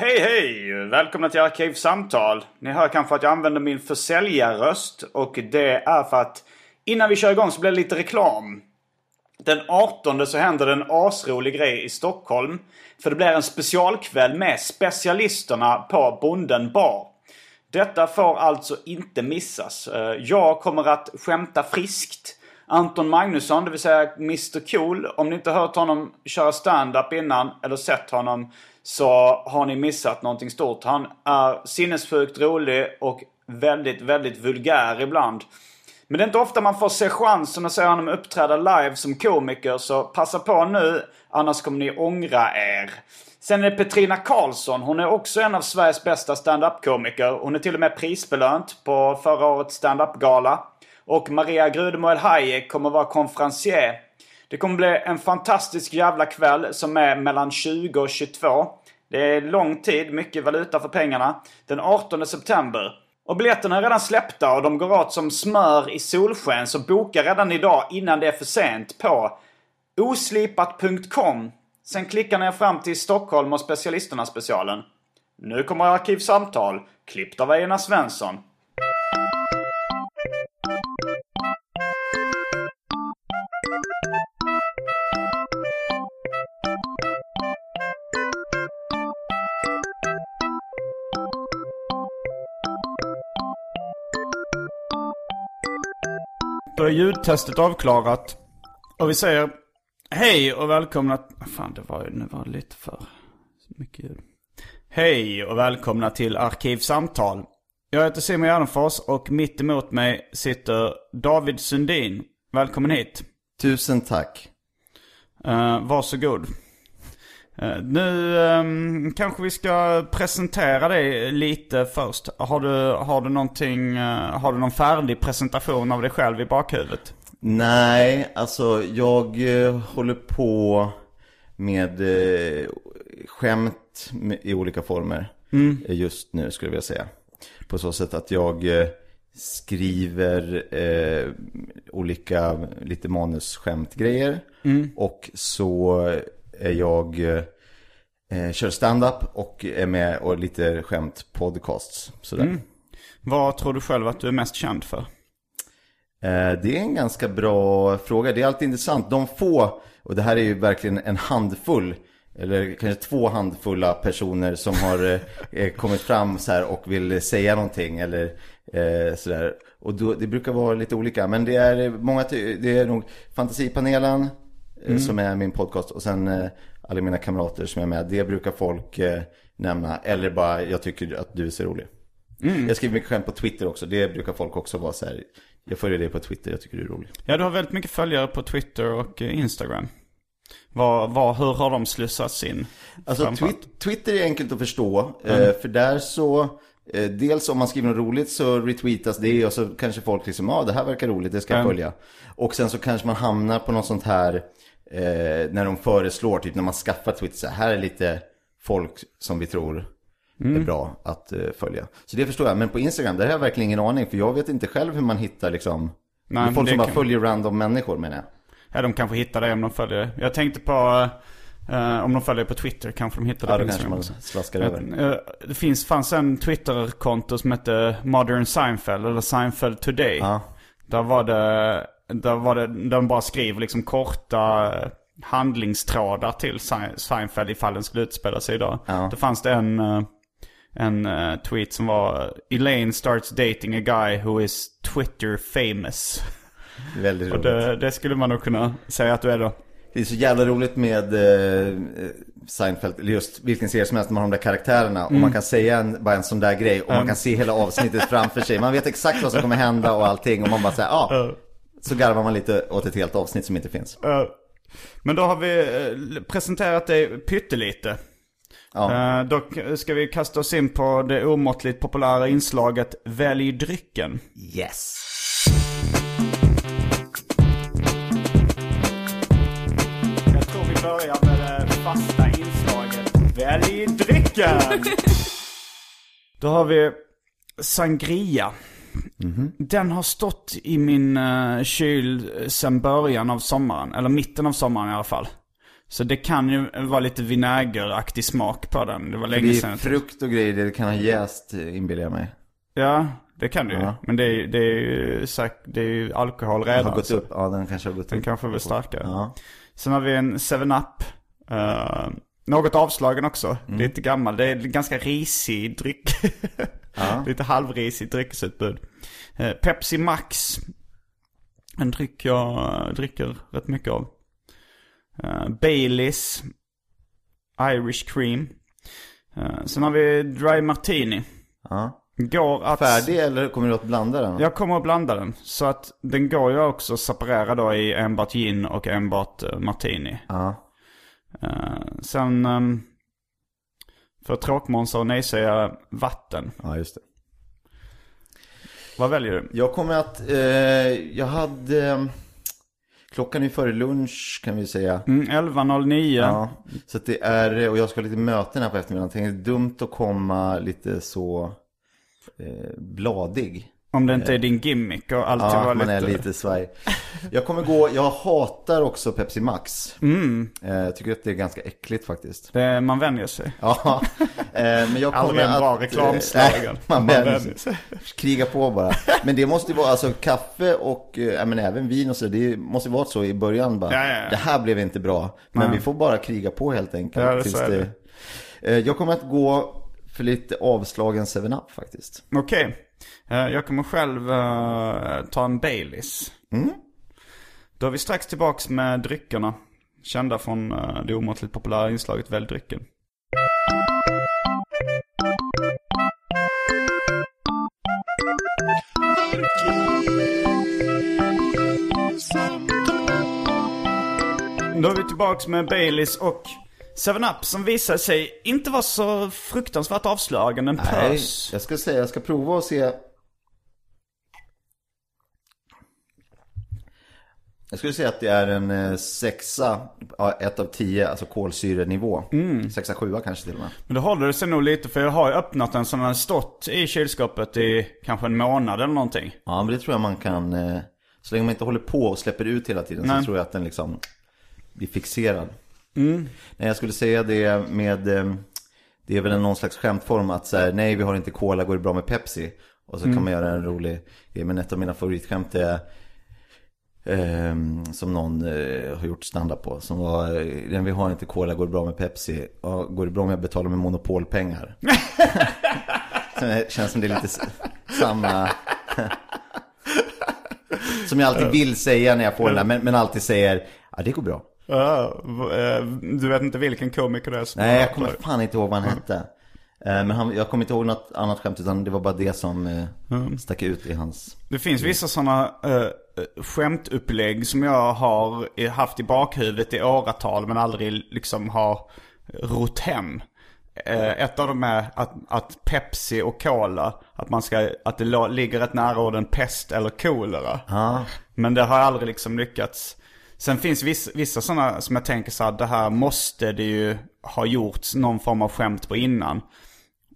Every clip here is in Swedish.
Hej hej! Välkomna till Arkivsamtal. Ni hör kanske att jag använder min försäljarröst och det är för att innan vi kör igång så blir det lite reklam. Den 18 så händer det en asrolig grej i Stockholm. För det blir en specialkväll med specialisterna på Bonden bar. Detta får alltså inte missas. Eh, jag kommer att skämta friskt. Anton Magnusson, det vill säga Mr Cool. Om ni inte hört honom köra stand-up innan eller sett honom så har ni missat någonting stort. Han är sinnessjukt rolig och väldigt, väldigt vulgär ibland. Men det är inte ofta man får se chansen att se honom uppträda live som komiker så passa på nu annars kommer ni ångra er. Sen är det Petrina Karlsson. Hon är också en av Sveriges bästa stand-up-komiker. Hon är till och med prisbelönt på förra årets stand-up-gala. Och Maria Grudemoel Hayek kommer vara konferencier. Det kommer bli en fantastisk jävla kväll som är mellan 20 och 22. Det är lång tid, mycket valuta för pengarna. Den 18 september. Och biljetterna är redan släppta och de går åt som smör i solsken. Så boka redan idag innan det är för sent på oslipat.com. Sen klickar ni er fram till Stockholm och specialisterna specialen. Nu kommer Arkivsamtal, klippt av Einar Svensson. Då är ljudtestet avklarat. Och vi säger hej och välkomna... Fan, det var ju nu var det lite för mycket ljud. Hej och välkomna till Arkivsamtal. Jag heter Simon Gärdenfors och mitt emot mig sitter David Sundin. Välkommen hit. Tusen tack. Uh, varsågod. Uh, nu um, kanske vi ska presentera dig lite först. Har du, har du någonting, uh, har du någon färdig presentation av dig själv i bakhuvudet? Nej, alltså jag eh, håller på med eh, skämt i olika former eh, just nu skulle jag vilja säga. På så sätt att jag eh, skriver eh, olika lite manusskämtgrejer. Och så jag eh, kör stand-up och är med och lite skämt podcasts. Sådär. Vad tror du själv att du är mest känd för? Eh, Det är en ganska bra fråga. Det är alltid intressant. De få, och det här är ju verkligen en handfull, eller kanske två handfulla personer som har eh, eh, kommit fram så och vill säga någonting eller sådär. Och då, det brukar vara lite olika. Men det är många, det är nog Fantasipanelen eh, som är min podcast och sen eh, alla mina kamrater som är med. Det brukar folk eh, nämna. Eller bara, jag tycker att du är så rolig. Jag skriver mycket skämt på Twitter också. Det brukar folk också vara så här. Jag följer dig på Twitter, jag tycker du är rolig. Ja, du har väldigt mycket följare på Twitter och Instagram. Vad, vad, hur har de slussats in? Alltså twi- Twitter är enkelt att förstå. eh, För där så, eh, dels om man skriver något roligt så retweetas det och så kanske folk liksom, ja ah, det här verkar roligt, det ska jag Mm. följa. Och sen så kanske man hamnar på något sånt här, eh, när de föreslår, typ när man skaffar Twitter, så här, är lite folk som vi tror Mm. är bra att eh, följa. Så det förstår jag. Men på Instagram, där har jag verkligen ingen aning. För jag vet inte själv hur man hittar liksom, Nej, folk som bara kan- följer random människor menar jag. Ja, de kanske hittar det om de följer. Jag tänkte på, eh, om de följer på Twitter kanske de hittar det Ja, på Instagram man också. slaskar över. Eh, Det finns, fanns en Twitter-konto som hette Modern Seinfeld, eller Seinfeld Today. Ja. Där var det, där var det, där de bara skriver liksom korta eh, handlingstrådar till Sein- Seinfeld ifall den skulle utspela sig idag. Ja. Då fanns det en, eh, en eh, tweet som var Elaine starts dating a guy who is Twitter famous. Väldigt Och roligt. det, det skulle man nog kunna säga att du är då. Det är så jävla roligt med eh, Seinfeld, eller just vilken serie som helst, man har de där karaktärerna. Och man kan säga en, bara en sån där grej och man kan se hela avsnittet framför sig. Man vet exakt vad som kommer hända och allting. Och man bara säger ja. Ah. Så garvar man lite åt ett helt avsnitt som inte finns. Eh, Men då har vi eh, presenterat dig pyttelite. Ja. Uh, dock ska vi kasta oss in på det omåttligt populära inslaget Välj drycken. Yes. Jag tror vi börjar med det fasta inslaget Välj drycken! Då har vi Sangria. Den har stått i min uh, kyl sen början av sommaren. Eller mitten av sommaren i alla fall. Så det kan ju vara lite vinägeraktig smak på den. Det var länge Det sedan. är jag frukt och grejer, det kan ha jäst inbillar jag mig. Ja, det kan det ju. Ja. Men det är, det, är ju, det är ju alkohol redan. Har gått upp, ja den kanske har gått Den upp. kanske är väl starkare. Ja. Sen har vi en 7-Up. Uh, något avslagen också. Mm. Lite gammal. Det är ganska risig dryck. Ja. Lite halvrisig dryckesutbud. Eh, Pepsi Max. En dryck jag dricker rätt mycket av. Uh, Baileys. Irish Cream. Eh, sen har vi Dry Martini. ja. Går att... Färdig eller kommer du att blanda den? Jag kommer att blanda den. Så att den går ju också att separera då i enbart gin och enbart eh, martini. Ja. Eh, sen um, för tråkmånsar och nej-säga vatten. Ja, just det. Vad väljer du? Jag kommer att, eh, jag hade, eh, klockan är före lunch kan vi säga. Mm, 11.09. Ja, så att det är, och jag ska ha lite möten här på eftermiddagen. Tänkte det är dumt att komma lite så eh, bladig. Om det inte är din gimmick och alltid Ja, vara man lite... är lite svaj. Jag kommer gå, jag hatar också Pepsi Max. Mm, Eh, jag tycker att det är ganska äckligt faktiskt. det, man vänjer sig. Ja, eh, men jag kommer Aldrig en bra att... eh, man Man vänjer sig. Kriga på bara. Men det måste ju vara, alltså kaffe och ja, men även vin och så, det måste ju vara så i början bara. Ja, ja. Det här blev inte bra. Men Nej. vi får bara kriga på helt enkelt. Ja, det tills Eh, Jag kommer att gå för lite avslagen 7-Up faktiskt. Okej. Eh, jag kommer själv eh, ta en Baileys. Mm. Då är vi strax tillbaks med dryckerna. Kända från uh, det omåttligt populära inslaget Välj drycken. Då är vi tillbaks med Baileys och 7-Up som visade sig inte vara så fruktansvärt avslagen. En Nej, pös. jag ska säga, jag ska prova och se. Jag skulle säga att det är en eh, sexa, ett av tio, alltså kolsyrenivå. Mm. Sexa, sjua kanske till och med. Men då håller det sig nog lite för jag har öppnat den som den har stått i kylskåpet i kanske en månad eller någonting. Ja, men det tror jag man kan, eh, så länge man inte håller på och släpper ut hela tiden Nej. så tror jag att den liksom blir fixerad. Mm. Nej, jag skulle säga det med, eh, det är väl någon slags skämtform att så här, nej vi har inte cola, går det bra med Pepsi? Och så Mm. kan man göra en rolig grej, men ett av mina favoritskämt är Ehm, som någon eh, har gjort standup på. Som var, eh, den vi har inte cola, går det bra med Pepsi? Ja, går det bra om jag betalar med monopolpengar? Det känns som det är lite samma... som jag alltid vill säga när jag får den där, men, men alltid säger, ja det går bra. Eh, du vet inte vilken komiker det är som Nej, jag kommer fan inte ihåg vad han hette. Eh, Men han, jag kommer inte ihåg något annat skämt, utan det var bara det som eh, stack ut i hans... Det finns vissa sådana uh, skämtupplägg som jag har haft i bakhuvudet i åratal men aldrig liksom har rott hem. Eh, ett av dem är att, att Pepsi och Cola, att, man ska, att det ligger rätt nära orden pest eller kolera. Ja, Men det har aldrig liksom lyckats. Sen finns vissa, vissa sådana som jag tänker så här, det här måste det ju ha gjorts någon form av skämt på innan.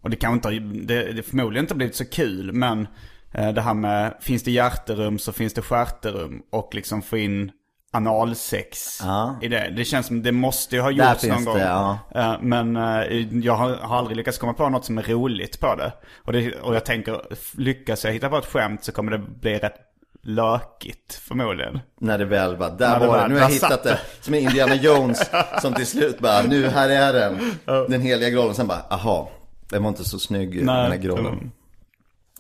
Och det kan inte det, det förmodligen inte blivit så kul, men eh, det här med finns det hjärterum så finns det stjärterum och liksom få in analsex Ja. i det. Det känns som det måste ju ha Där gjorts någon gång. det, ja. Eh, Men eh, jag har, har aldrig lyckats komma på något som är roligt på det. Och, det, och jag tänker, lyckas jag hitta på ett skämt så kommer det bli rätt lökigt förmodligen. när det väl bara, När där det var det, nu har jag hittat det. Som Indiana Jones, som till slut bara, nu här är den. Den heliga graalen. Sen bara, aha, den var inte så snygg den här graalen. Mm.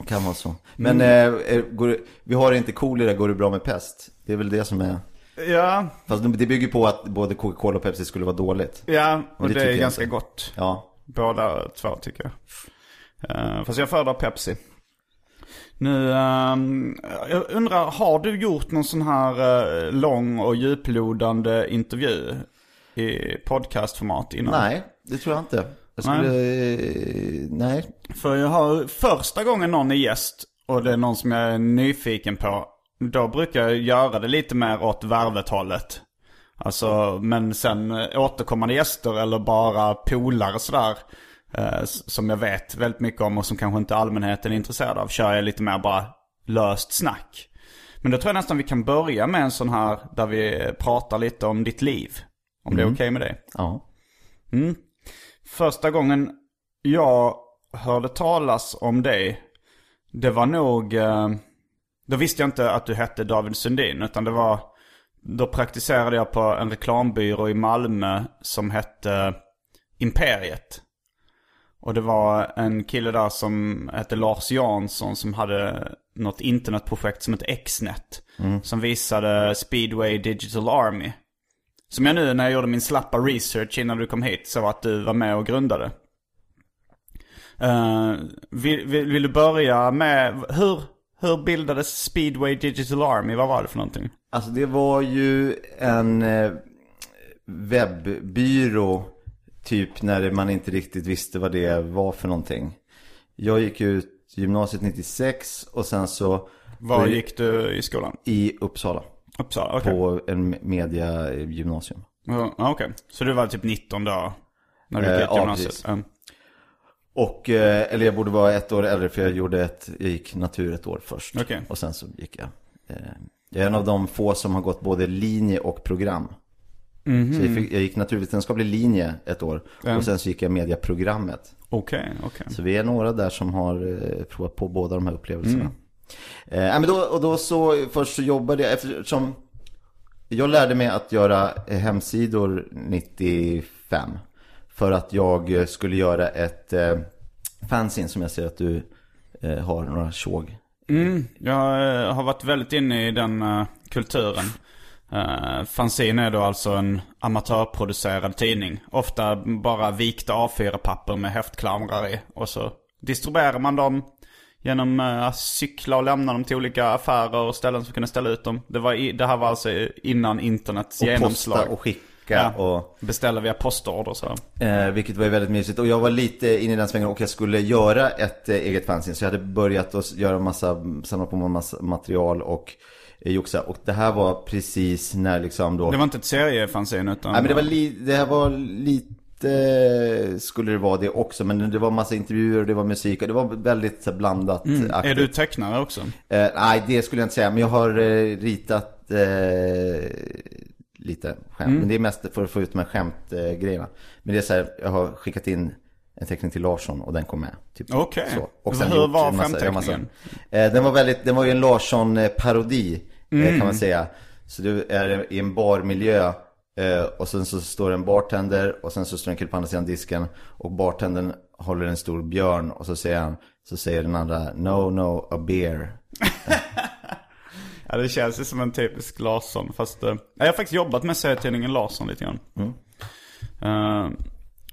Kan vara så. Men eh, är- går, det- vi har inte kolera, går det bra med pest? Det är väl det som är... Ja, Fast det bygger på att både Coca-Cola och Pepsi skulle vara dåligt. ja och det det, tycker är ganska inte. gott. Ja. Båda två tycker jag. Uh, fast jag föredrar Pepsi. Nu, ehm, jag undrar, har du gjort någon sån här eh, lång och djuplodande intervju i podcastformat innan? Nej, det tror jag inte. Jag skulle... Nej. nej. För jag har första gången någon är gäst och det är någon som jag är nyfiken på. Då brukar jag göra det lite mer åt värvethållet. Alltså, men sen eh, återkommande gäster eller bara polare sådär. Eh, som jag vet väldigt mycket om och som kanske inte allmänheten är intresserad av. Kör jag lite mer bara löst snack. Men då tror jag nästan vi kan börja med en sån här där vi pratar lite om ditt liv. Om det är okej med dig. Ja. Första gången jag hörde talas om dig, det var nog... Eh, då visste jag inte att du hette David Sundin, utan det var... Då praktiserade jag på en reklambyrå i Malmö som hette Imperiet. Och det var en kille där som hette Lars Jansson som hade något internetprojekt som hette Xnet. Som visade Speedway Digital Army. Som jag nu när jag gjorde min slappa research innan du kom hit så att du var med och grundade. Eh, vill, vill, vill du börja med, hur, hur bildades Speedway Digital Army? Vad var det för någonting? Alltså det var ju en eh, webbyrå typ när man inte riktigt visste vad det var för någonting. Jag gick ut gymnasiet 96 och sen så Var gick du i skolan? i Uppsala Uppsala? Okej. på en mediagymnasium. Ja, okej. Så du var typ 19 då? När du Eh, gick ut ja, gymnasiet? Ja. Och, eh, eller jag borde vara ett år äldre för jag gjorde ett, jag gick natur ett år först. Okej. Och sen så gick jag. Eh, jag är en av de få som har gått både linje och program. Mhm. Så jag, fick, jag gick naturvetenskaplig linje ett år. Ja. Och sen så gick jag mediaprogrammet. Okej, okej. Så vi är några där som har eh, provat på båda de här upplevelserna. Mm. Eh, men då, och då så, först så jobbade jag, eftersom jag lärde mig att göra hemsidor 95. För att jag skulle göra ett eh, fanzine som jag ser att du eh, har några tjog. Mm, jag eh, har varit väldigt inne i den eh, kulturen. Uh, fanzine är då alltså en amatörproducerad tidning. Ofta bara vikta A4-papper med häftklamrar i. Och så distribuerar man dem genom uh, att cykla och lämna dem till olika affärer och ställen som kunde ställa ut dem. Det, var i, det här var alltså innan internets Och genomslag. posta och skicka Ja. och... Beställa via postorder så. Eh, vilket var ju väldigt mysigt. Och jag var lite inne i den svängen och jag skulle göra ett eh, eget fanzine. Så jag hade börjat att göra massa, samla på mig massa material och eh, joxa. Och det här var precis när liksom då... Det var inte ett seriefanzine utan... Nej men det var, li, det här var lite, skulle det vara det också. Men det var massa intervjuer och det var musik och det var väldigt blandat. Mm. Är du tecknare också? Eh, nej, det skulle jag inte säga. Men jag har eh, ritat eh, lite skämt. Mm. Men det är mest för att få ut de här skämtgrejerna. Men det är så här, jag har skickat in en teckning till Larsson och den kom med. Typ, Okej. Och Hur var skämtteckningen? Eh, den var väldigt, den var ju en Larsson-parodi Mm. kan man säga. Så du är i en barmiljö eh, och sen så står det en bartender och sen så står en kille på andra sidan disken och bartendern håller en stor björn och så säger han, så säger den andra No, no, a bear. Ja, det känns ju som en typisk Larsson. Fast eh, jag har faktiskt jobbat med serietidningen Larsson lite grann. Mm. Eh,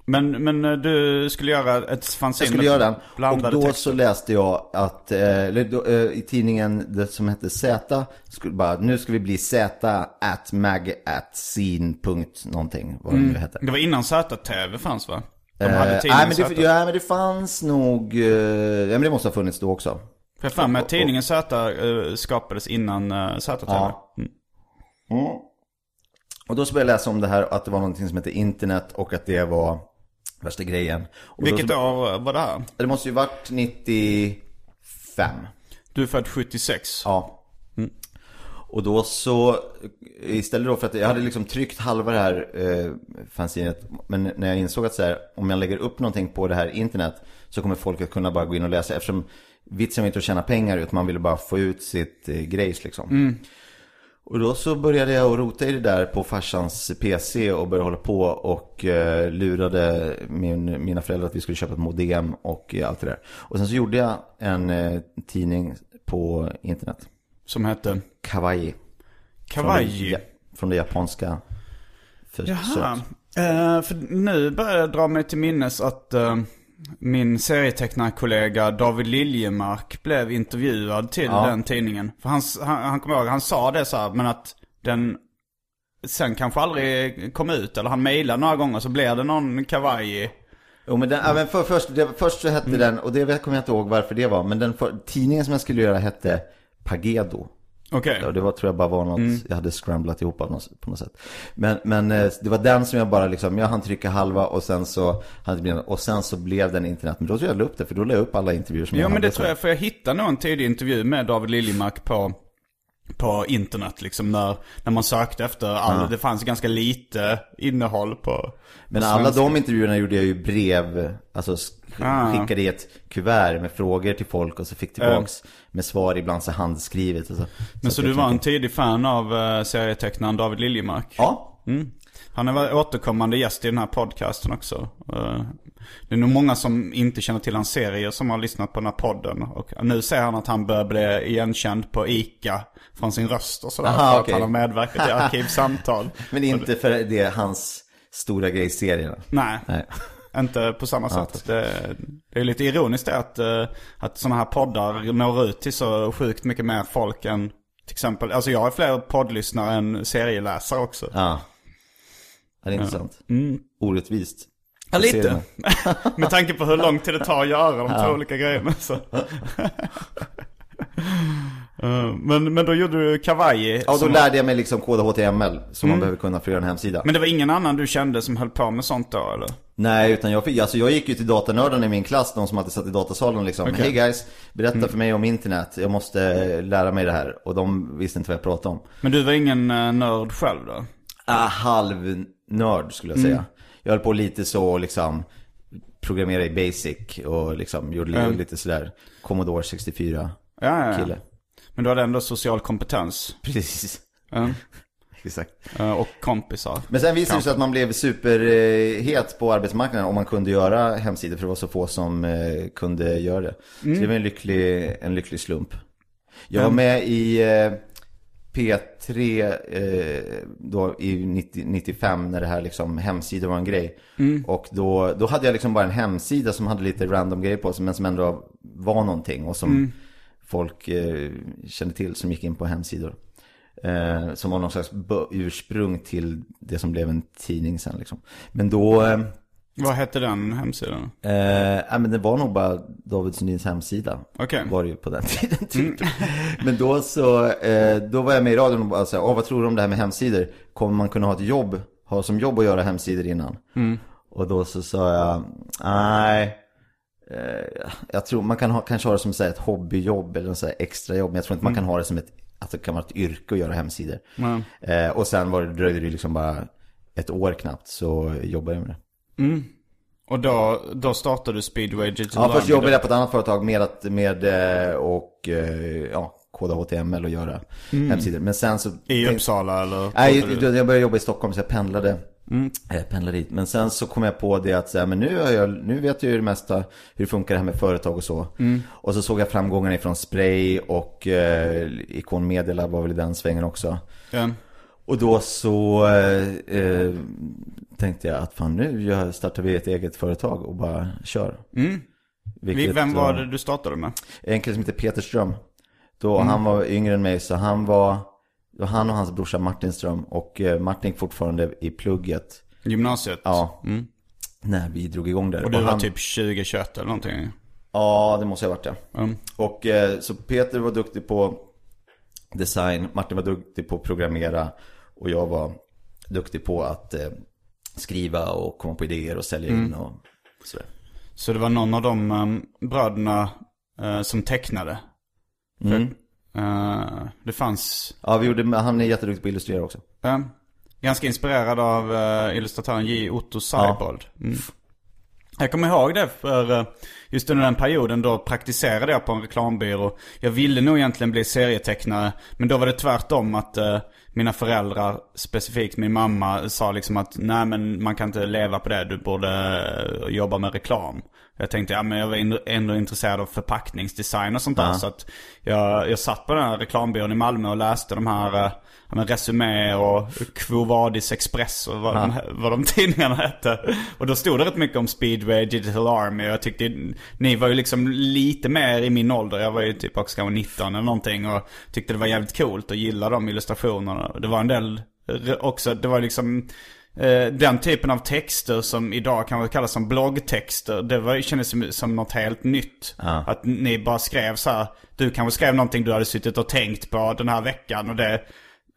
men, men eh, du skulle göra ett fanzine Jag skulle med göra den. Och då texter. så läste jag att, eh, eller då, eh, i tidningen det som hette Z, skulle bara, nu ska vi bli Z at mag at scene punkt någonting, vad det nu hette. Det var innan ZTV fanns va? De Eh, hade nej, tidningen men det, ja, men det fanns nog, eh, ja men det måste ha funnits då också. För jag mig att tidningen Z eh, skapades innan uh, ZTV. Ja. Mm. Och då så började jag läsa om det här, att det var någonting som hette internet och att det var värsta grejen. Och Vilket så, år var det här? Det måste ju varit 95. Du är född 76. Ja. Och då så, istället då för att jag hade liksom tryckt halva det här eh, fanzinet. Men när jag insåg att så här, om jag lägger upp någonting på det här internet så kommer folk att kunna bara gå in och läsa. Eftersom vitsen var inte att tjäna pengar utan man ville bara få ut sitt eh, grejs liksom. Och då så började jag rota i det där på farsans PC och började hålla på och eh, lurade min, mina föräldrar att vi skulle köpa ett modem och eh, allt det där. Och sen så gjorde jag en eh, tidning på internet. Som hette Kawaii. Kawaii. Från det, från det japanska. För Jaha. Eh, för nu börjar jag dra mig till minnes att eh, min serietecknarkollega David Liljemark blev intervjuad till Ja. den tidningen. För han, han, han kommer ihåg, han sa det så här, men att den sen kanske aldrig kom ut. Eller han mejlade några gånger så blev det någon kavaj. Jo men den, ja, men för, först, det, först så hette den, och det kommer jag inte ihåg varför det var. Men den för, tidningen som jag skulle göra hette Pagedo. Okej. Och det var, tror jag bara var något, jag hade scramblat ihop av något, på något sätt. Men, men eh, det var den som jag bara liksom, jag hann trycka halva och sen så, hade blivit, och sen så blev den internet. Men då tror jag la upp det, för då la jag upp alla intervjuer som Jo jag men hade. det tror jag, för jag hittade nog en tidig intervju med David Liljemark på på internet liksom när, när man sökte efter all, det fanns ganska lite innehåll på Men på alla de intervjuerna gjorde jag ju brev, alltså Ah. skickade i ett kuvert med frågor till folk och så fick tillbaks med svar, ibland så handskrivet och så. Men så, att du var en tidig fan av uh, serietecknaren David Liljemark? Ja, Mm. Han är väl återkommande gäst i den här podcasten också. Eh, Det är nog många som inte känner till hans serier som har lyssnat på den här podden. Och nu ser han att han börjar bli igenkänd på ICA från sin röst och sådär. Aha, för okej. att han har medverkat i Arkivsamtal. men inte för det är hans stora grej i serierna. Nej, Nej. inte på samma sätt. Det, det är lite ironiskt det att, eh, att sådana här poddar når ut till så sjukt mycket mer folk än till exempel, alltså jag har fler poddlyssnare än serieläsare också. Ja. Ja, det är intressant. Orättvist. Ja, lite. Med tanke på hur lång tid det tar att göra de två olika grejerna. Så. Eh, men, men då gjorde du Kawaii. Ja, då lärde jag mig liksom koda HTML som Mm. man behöver kunna för att göra en hemsida. Men det var ingen annan du kände som höll på med sånt då eller? Nej, utan jag, fick, alltså jag gick ju till datanördarna i min klass, de som alltid satt i datasalen liksom. Okej. Hej guys, berätta Mm. för mig om internet, jag måste eh, lära mig det här. Och de visste inte vad jag pratade om. Men du var ingen uh, nörd själv då? Ah, halvnörd skulle jag Mm. säga. Jag höll på lite så liksom, programmera i basic och liksom gjorde Mm. lite sådär Commodore 64 Ja, ja, kille. Men du hade ändå social kompetens. Precis, Ja. exakt. Eh, och kompisar. Men sen visade det sig att man blev superhet på arbetsmarknaden om man kunde göra hemsidor för det var så få som eh, kunde göra det. Mm. Så det var en lycklig, en lycklig slump. Jag var med i eh, P3 eh, då i 90, 95 när det här liksom hemsidor var en grej. Mm. Och då, då hade jag liksom bara en hemsida som hade lite random grejer på sig men som ändå var någonting och som Mm. folk eh, kände till som gick in på hemsidor. Eh, som var någon slags ursprung till det som blev en tidning sen liksom. Men då, eh, Vad hette den hemsidan? eh, men det var nog bara David Sundins hemsida. Okej. Var det ju på den tiden typ. Men då så, eh, då var jag med i radion och bara så här, "Åh, vad tror du om det här med hemsidor? Kommer man kunna ha ett jobb, ha som jobb att göra hemsidor innan? Och då så sa jag, nej. Eh, jag tror man kan ha, kanske ha det som så här, ett hobbyjobb eller så här extrajobb. Men jag tror inte man kan ha det som ett, att det kan vara ett yrke att göra hemsidor. Mm. Eh, och sen var det, dröjde det liksom bara ett år knappt så jobbade jag med det. Och då, då startade du Speedway Digital Ja, först jobbade jag på ett annat företag med, att, med eh, och eh, ja, koda HTML och göra hemsidor. Men sen så... I Uppsala eller? Nej, jag jag började jobba i Stockholm så jag pendlade. Eh, pendlade dit. Men sen så kom jag på det att så här, men nu, har jag, nu vet jag ju det mesta hur det funkar det här med företag och så. Och så såg jag framgångarna ifrån Spray och eh, Ikon Media var väl i den svängen också. Ja. Och då så eh, eh, tänkte jag att fan nu startar vi ett eget företag och bara kör. Vi- Vilket, Vem var det du startade med? En kille som heter Peter Ström. Då han var yngre än mig så han var, var han och hans brorsa Martin Ström. Och eh, Martin gick fortfarande i plugget. Gymnasiet? Ja. När vi drog igång där. Och du var han, typ 20-21 eller någonting? Ja, det måste jag ha varit ja. Mm. Och eh, så Peter var duktig på design, Martin var duktig på att programmera och jag var duktig på att eh, skriva och komma på idéer och sälja in och sådär. Så det var någon av de um, bröderna eh, som tecknade? För, eh, det fanns... Ja, vi gjorde, han är jätteduktig på att illustrera också. eh, ganska inspirerad av uh, illustratören J. Otto Seibold. Mm. Jag kommer ihåg det för just under den perioden då praktiserade jag på en reklambyrå. Jag ville nog egentligen bli serietecknare. Men då var det tvärtom att mina föräldrar, specifikt min mamma, sa liksom att nej men man kan inte leva på det. Du borde eh, jobba med reklam. Jag tänkte, ja men jag var ändå intresserad av förpackningsdesign och sånt där. Så att jag, jag satt på den här reklambyrån i Malmö och läste de här eh, ja, men Resumé och Quo Vadis Express och vad, de, vad de tidningarna hette. Och då stod det rätt mycket om Speedway, Digital Army och jag tyckte, ni var ju liksom lite mer i min ålder. Jag var ju typ också kanske 19 eller någonting och tyckte det var jävligt coolt och gillade de illustrationerna. Det var en del också, det var liksom eh, den typen av texter som idag kanske kallas som bloggtexter. Det var, kändes som, som något helt nytt. Att ni bara skrev så här. Du kanske skrev någonting du hade suttit och tänkt på den här veckan och det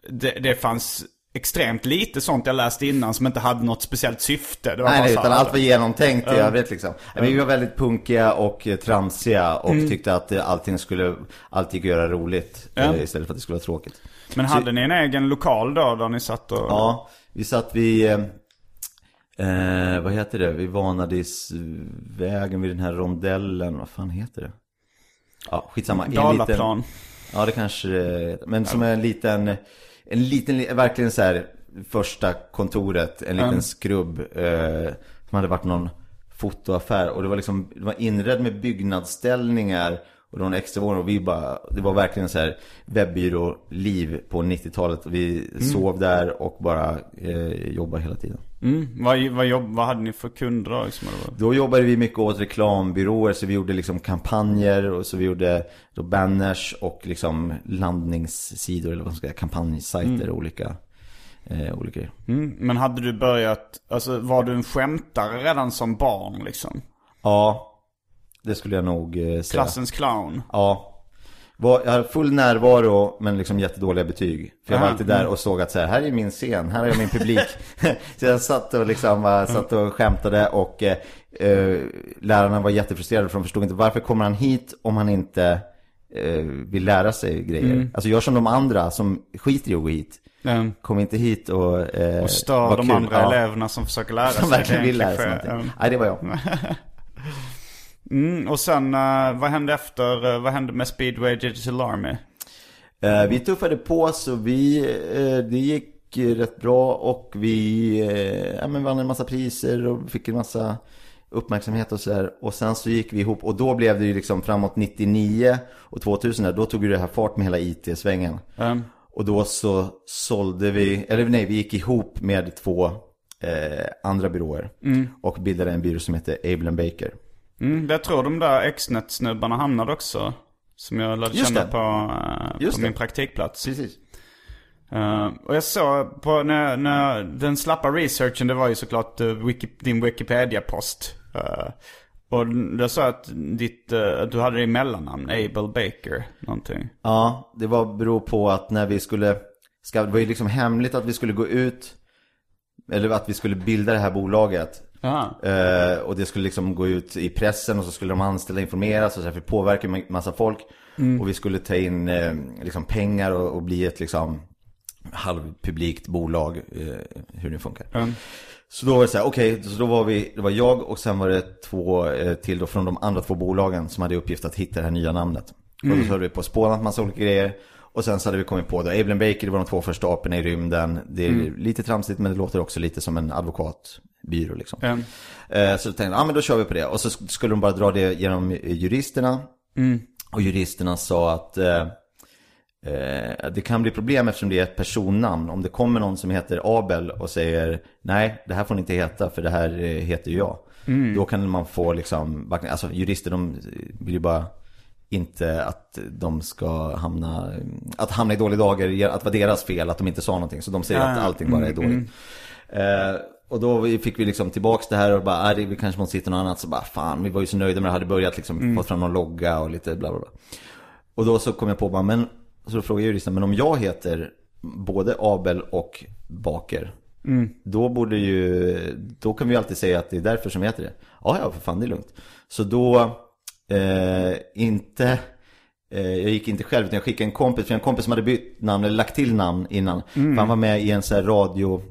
det, det fanns extremt lite sånt jag läste innan som inte hade något speciellt syfte. Det var Nej, nej så utan allt var genomtänkt i övrigt liksom. Vi var väldigt punkiga och tramsiga och Mm. tyckte att allting skulle, allt gick att göra roligt eh, istället för att det skulle vara tråkigt. Men hade ni en egen lokal då, där ni satt och... Ja, vi satt vid, eh, eh, vad heter det, vid Vanadisvägen vid den här rondellen, vad fan heter det? Ja, skitsamma. Dalaplan. Liten, ja, det kanske. Men som en liten, en liten, verkligen så här första kontoret, en liten Mm. skrubb. Eh, som hade varit någon fotoaffär. Och det var liksom, det var inredd med byggnadsställningar. Och en extra våning och vi bara, det var verkligen så här webbyrå-liv på 90-talet. Vi sov där och bara eh, jobbade hela tiden. Mm. Vad, vad, jobb, vad hade ni för kunder då? Liksom? Då jobbade vi mycket åt reklambyråer så vi gjorde liksom kampanjer och så vi gjorde då banners och liksom landningssidor eller vad man ska säga, kampanjsajter och olika, eh, olika. Mm. Men hade du börjat, alltså var du en skämtare redan som barn liksom? Ja, det skulle jag nog eh, säga. Klassens clown? Ja. Var, jag hade full närvaro men liksom jättedåliga betyg. För jag var alltid där och såg att så här, här är min scen, här är min publik. så jag satt och liksom satt och skämtade och eh, eh, lärarna var jättefrustrerade för de förstod inte varför kommer han hit om han inte eh, vill lära sig grejer. Alltså gör som de andra som skiter i att gå hit. Mm. Kom inte hit och, eh, Och stör de kul. andra Ja, eleverna som försöker lära sig. Som verkligen vill lära sig någonting. Nej, det var jag. Mm. Och sen, eh, vad hände efter, eh, vad hände med Speedway Digital Army? Eh, vi tuffade på så vi, det gick rätt bra och vi ja, men vann en massa priser och fick en massa uppmärksamhet och sådär. Och sen så gick vi ihop och då blev det ju liksom framåt 99 och 2000 där, då tog ju det här fart med hela IT-svängen. Mm. Och då så sålde vi, eller nej, vi gick ihop med två eh, andra byråer och bildade en byrå som heter Able Baker. Mm, jag tror de där Xnet-snubbarna hamnade också. Som jag lärde Just känna det. på, eh, Just på det. min praktikplats. Precis. Eh, och jag såg på när, när den slappa researchen, det var ju såklart eh, Wiki, din Wikipedia-post. Uh, och jag sa att ditt, att du hade det mellannamn, Abel Baker, någonting. Ja, det var beror på att när vi skulle, ska, det var ju liksom hemligt att vi skulle gå ut, eller att vi skulle bilda det här bolaget. Eh, och det skulle liksom gå ut i pressen och så skulle de anställda informeras och så här, för det påverkar massa folk. Och vi skulle ta in eh, liksom pengar och, och bli ett liksom halvpublikt bolag, eh, hur det funkar. Mm. Så då var det så här, okej, så då var vi, det var jag och sen var det två eh, till då från de andra två bolagen som hade uppgift att hitta det här nya namnet. Och då höll vi på att spåna massa olika grejer. Och sen så hade vi kommit på då, Abel Baker, det var de två första aporna i rymden. Det är lite tramsigt men det låter också lite som en advokatbyrå liksom. Mm. Eh, Så då tänkte jag, ja men då kör vi på det. Och så sk- skulle de bara dra det genom eh, juristerna. Och juristerna sa att eh, eh, det kan bli problem eftersom det är ett personnamn. Om det kommer någon som heter Abel och säger nej, det här får ni inte heta för det här heter ju jag. Då kan man få liksom, alltså jurister de vill ju bara inte att de ska hamna, att hamna i dåliga dagar, att det var deras fel att de inte sa någonting. Så de säger att allting bara är dåligt. Eh, och då fick vi liksom tillbaks det här och bara, äh, det- vi kanske måste hitta något annat. Så bara, fan, vi var ju så nöjda med det, hade börjat liksom, fått fram någon logga och lite bla bla bla. Och då så kom jag på bara, men, så då frågade jag juristen, men om jag heter både Abel och Baker. Då borde ju, då kan vi ju alltid säga att det är därför som vi heter det. Ja, ja, för fan det är lugnt. Så då, eh, inte, eh, jag gick inte själv utan jag skickade en kompis, för en kompis som hade bytt namn, eller lagt till namn innan. För han var med i en sån här radio,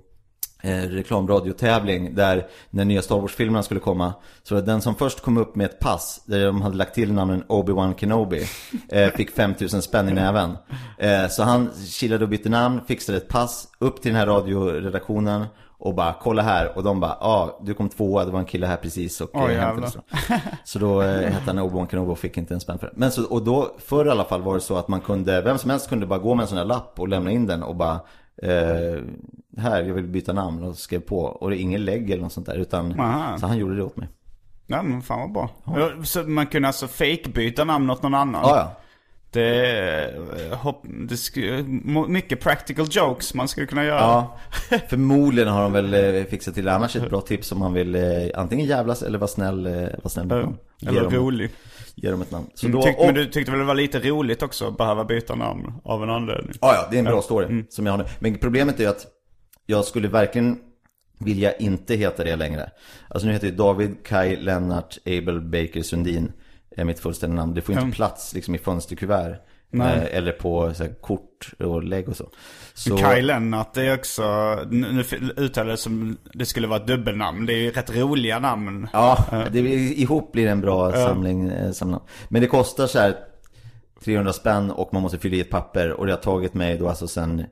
eh, reklamradiotävling där när nya Star Wars-filmerna skulle komma. Så den som först kom upp med ett pass där de hade lagt till namnen Obi-Wan Kenobi eh, fick 5000 spänn i näven. Eh, så han kilade och bytte namn, fixade ett pass upp till den här radioredaktionen och bara kolla här och de bara ja ah, du kom tvåa, det var en kille här precis och Oj, eh, hämtade så. Så då eh, hette han Obi-Wan Kenobi och fick inte en spänn för det. Men så, och då förr i alla fall var det så att man kunde, vem som helst kunde bara gå med en sån här lapp och lämna in den och bara eh, här, jag vill byta namn och skrev på. Och det är ingen lägg eller något sånt där. Utan, Aha. så han gjorde det åt mig. Ja men fan vad bra. Ja, Så man kunde alltså fake-byta namn åt någon annan? Ja, ja. Det är, eh, hopp, det sku, mycket practical jokes man skulle kunna göra. Ja, förmodligen har de väl eh, fixat till det. Annars ett bra tips om man vill eh, antingen jävlas eller vara snäll, vara snäll namn. Ge Eller dem, rolig. ge dem ett namn. Så Mm, då, tyck, och, Men du tyckte väl det var lite roligt också att behöva byta namn av en anledning? Ja, ja, det är en bra story som jag har nu. Men problemet är ju att jag skulle verkligen vilja inte heta det längre. Alltså nu heter jag David Kai Lennart Abel Baker Sundin. Är mitt fullständiga namn. Det får inte Mm. plats liksom i fönsterkuvert. Nej. Eh, eller på så här, kort och lägg och så. så Kaj Lennart är också, nu uttalar det som det skulle vara ett dubbelnamn. Det är ju rätt roliga namn. Ja, det blir, ihop blir det en bra samling. Eh, samling. Men det kostar så här 300 spänn och man måste fylla i ett papper. Och det har tagit mig då alltså sen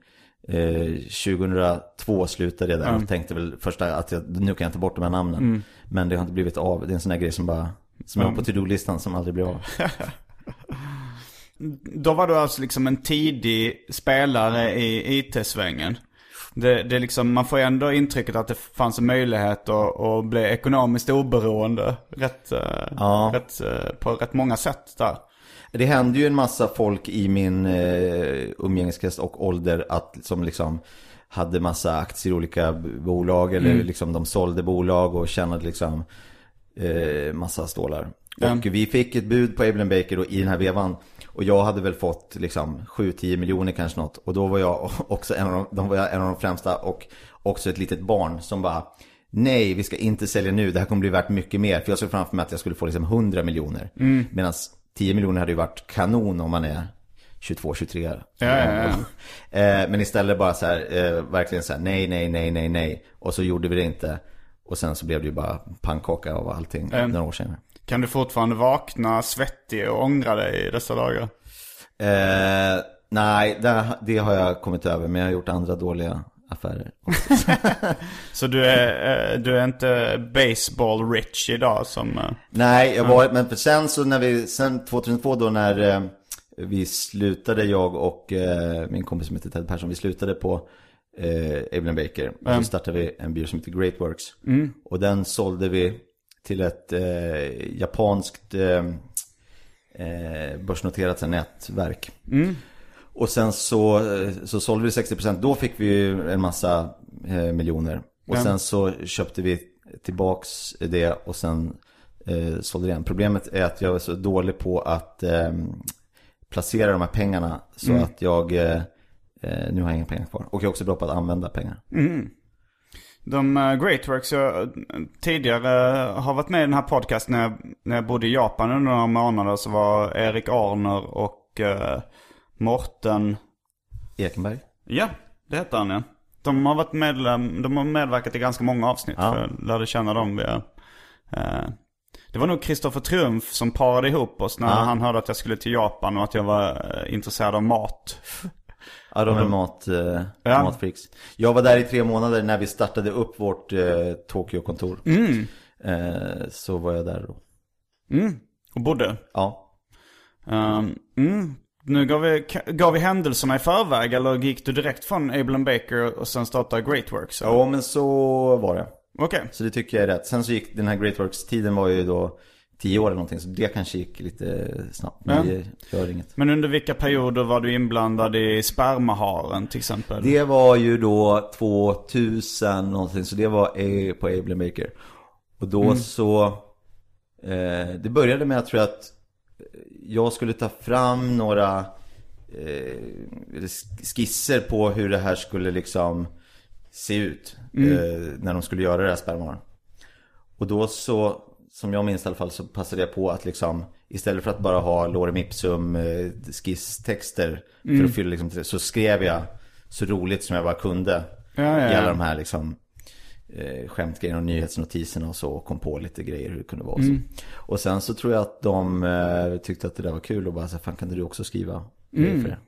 eh, 2002 slutade jag där. Och tänkte väl första att jag, nu kan jag ta bort de här namnen. Men det har inte blivit av. Det är en sån här grej som bara, som är på to-do-listan som aldrig blir av. Då var du alltså liksom en tidig spelare i IT-svängen. Det, det liksom, man får ändå intrycket att det fanns en möjlighet att, att bli ekonomiskt oberoende rätt, eh, Ja. rätt, eh, på rätt många sätt där. Det hände ju en massa folk i min eh, umgängeskrets och ålder att, som liksom hade massa aktier i olika bolag eller liksom de sålde bolag och tjänade liksom eh, massa stålar. Ja. Och vi fick ett bud på Abel Baker då, i den här vevan. Och jag hade väl fått liksom 7-10 miljoner kanske något. Och då var jag också en av de, en av de främsta och också ett litet barn som bara Nej, vi ska inte sälja nu. Det här kommer bli värt mycket mer. För jag såg framför mig att jag skulle få liksom 100 miljoner. Mm. Medan 10 miljoner hade ju varit kanon om man är 22, 23. Ja, ja, ja. Eh, Men istället bara så här, eh, verkligen så här, nej, nej, nej, nej, nej. Och så gjorde vi det inte. Och sen så blev det ju bara pannkaka av allting Mm. några år senare. Kan du fortfarande vakna svettig och ångra dig i dessa dagar? Eh, nej, det, det har jag kommit över. Men jag har gjort andra dåliga affärer. Så du är, eh, du är inte baseball rich idag som... eh, Nej, jag var, men för sen så när vi, sen 2002 då när eh, vi slutade, jag och min kompis som heter Ted Persson, vi slutade på eh, Abel Baker. Och så startade vi en byrå som heter Great Works. Och den sålde vi till ett eh, japanskt eh, eh, börsnoterat nätverk. Och sen så, eh, så sålde vi 60%, då fick vi en massa eh, miljoner. Och sen så köpte vi tillbaks det och sen eh, sålde det igen. Problemet är att jag är så dålig på att eh, placera de här pengarna så att jag eh, eh, nu har jag inga pengar kvar. Och jag är också bra på att använda pengar. De uh, Great Works, jag eh, tidigare eh, har varit med i den här podcasten när jag, när jag bodde i Japan under några månader så var Erik Arner och uh, Morten, Ekenberg? ja det heter han ja. De har varit medlem, de har medverkat i ganska många avsnitt Ja. för jag lärde känna dem via, eh, Det var nog Kristoffer Triumf som parade ihop oss när Ja. han hörde att jag skulle till Japan och att jag var eh, intresserad av mat. Ja, de är mat, eh, Ja. matfreaks. Jag var där i tre månader när vi startade upp vårt eh, Tokyo-kontor. Eh, så var jag där då. Mm. Och bodde. Ja. Um, mm. Nu gav vi, gav vi händelserna i förväg eller gick du direkt från Abel Baker och sen startade Great Works? Ja, men så var det. Okej. Så det tycker jag är rätt. Sen så gick den här Great Works-tiden var ju då tio år eller någonting. Så det kanske gick lite snabbt. Men Ja. det gör inget. Men under vilka perioder var du inblandad i spermaharen till exempel? Det var ju då 2000 någonting. Så det var på Abel Baker. Och då så... Eh, det började med att jag tror att jag skulle ta fram några eh, skisser på hur det här skulle liksom se ut. Eh, när de skulle göra det här sperman. Och då så, som jag minns i alla fall, så passade jag på att liksom Istället för att bara ha lorem ipsum eh, skisstexter för att fylla liksom, så skrev jag så roligt som jag bara kunde. Ja, ja, I alla ja. de här liksom eh, skämtgrejerna och nyhetsnotiserna och så. Och kom på lite grejer hur det kunde vara. och Så. Och sen så tror jag att de eh, tyckte att det där var kul och bara så här, fan kan inte du också skriva grejer för det?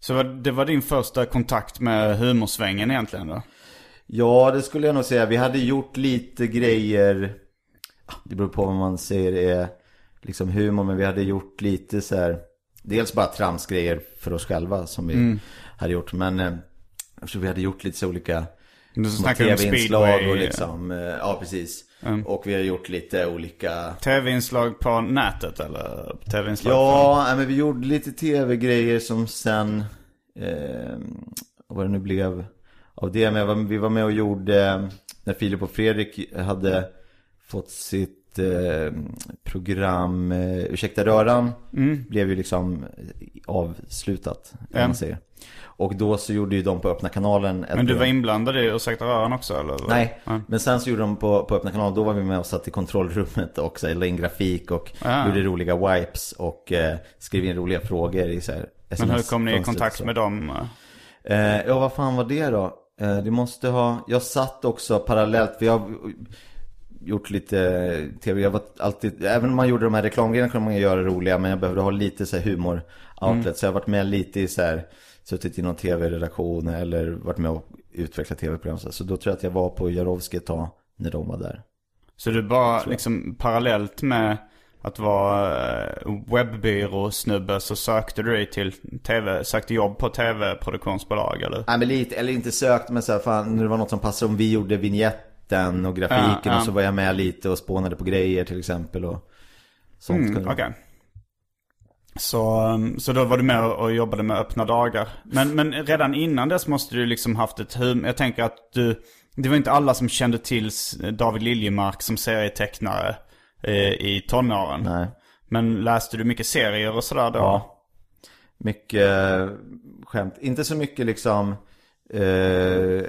Så det var din första kontakt med humorsvängen egentligen då? Ja, det skulle jag nog säga. Vi hade gjort lite grejer. Det beror på vad man säger är liksom humor. Men vi hade gjort lite så här. Dels bara tramsgrejer för oss själva som vi hade gjort. Men eh, vi hade gjort lite så olika tv-inslag och liksom. eh, Ja, precis. Och vi har gjort lite olika. Tv-inslag på nätet eller tv-inslag Ja, nej, men vi gjorde lite tv-grejer som sen, eh, vad det nu blev av det. Men var- vi var med och gjorde, eh, när Filip och Fredrik hade fått sitt eh, program, eh, Ursäkta röran, blev ju liksom avslutat, Ja. man säga. Och då så gjorde ju de på öppna kanalen ett Men du var inblandad i Ursäkta röran också eller? Nej, Ja. men sen så gjorde de på, på öppna kanalen, då var vi med och satt i kontrollrummet och så här, in grafik och Ah. gjorde roliga wipes och eh, skrev in roliga frågor i så här Men hur kom ni i kontakt så. med dem? Eh, ja, vad fan var det då? Eh, det måste ha... Jag satt också parallellt, för jag har gjort lite tv. Jag var alltid... Även om man gjorde de här reklamgrejerna kunde man göra roliga, men jag behövde ha lite så humor outlet. Så jag har varit med lite i så här... Suttit i någon tv-redaktion eller varit med och utvecklat tv-program. Så då tror jag att jag var på Jarowski ett tag när de var där. Så du bara liksom parallellt med att vara eh, webbyrå-snubbe så sökte du dig till tv, sökte jobb på tv-produktionsbolag eller? Nej men lite, eller inte sökt men så här, fan, det var något som passade om vi gjorde vignetten och grafiken Ja, ja. och så var jag med lite och spånade på grejer till exempel och sånt. Mm, Okej. det Så, um, så då var du med och jobbade med öppna dagar. Men, men redan innan dess måste du liksom haft ett hum. Jag tänker att du, det var inte alla som kände till David Liljemark som serietecknare eh, i tonåren. Nej. Men läste du mycket serier och sådär då? Ja. Mycket eh, skämt. Inte så mycket liksom eh,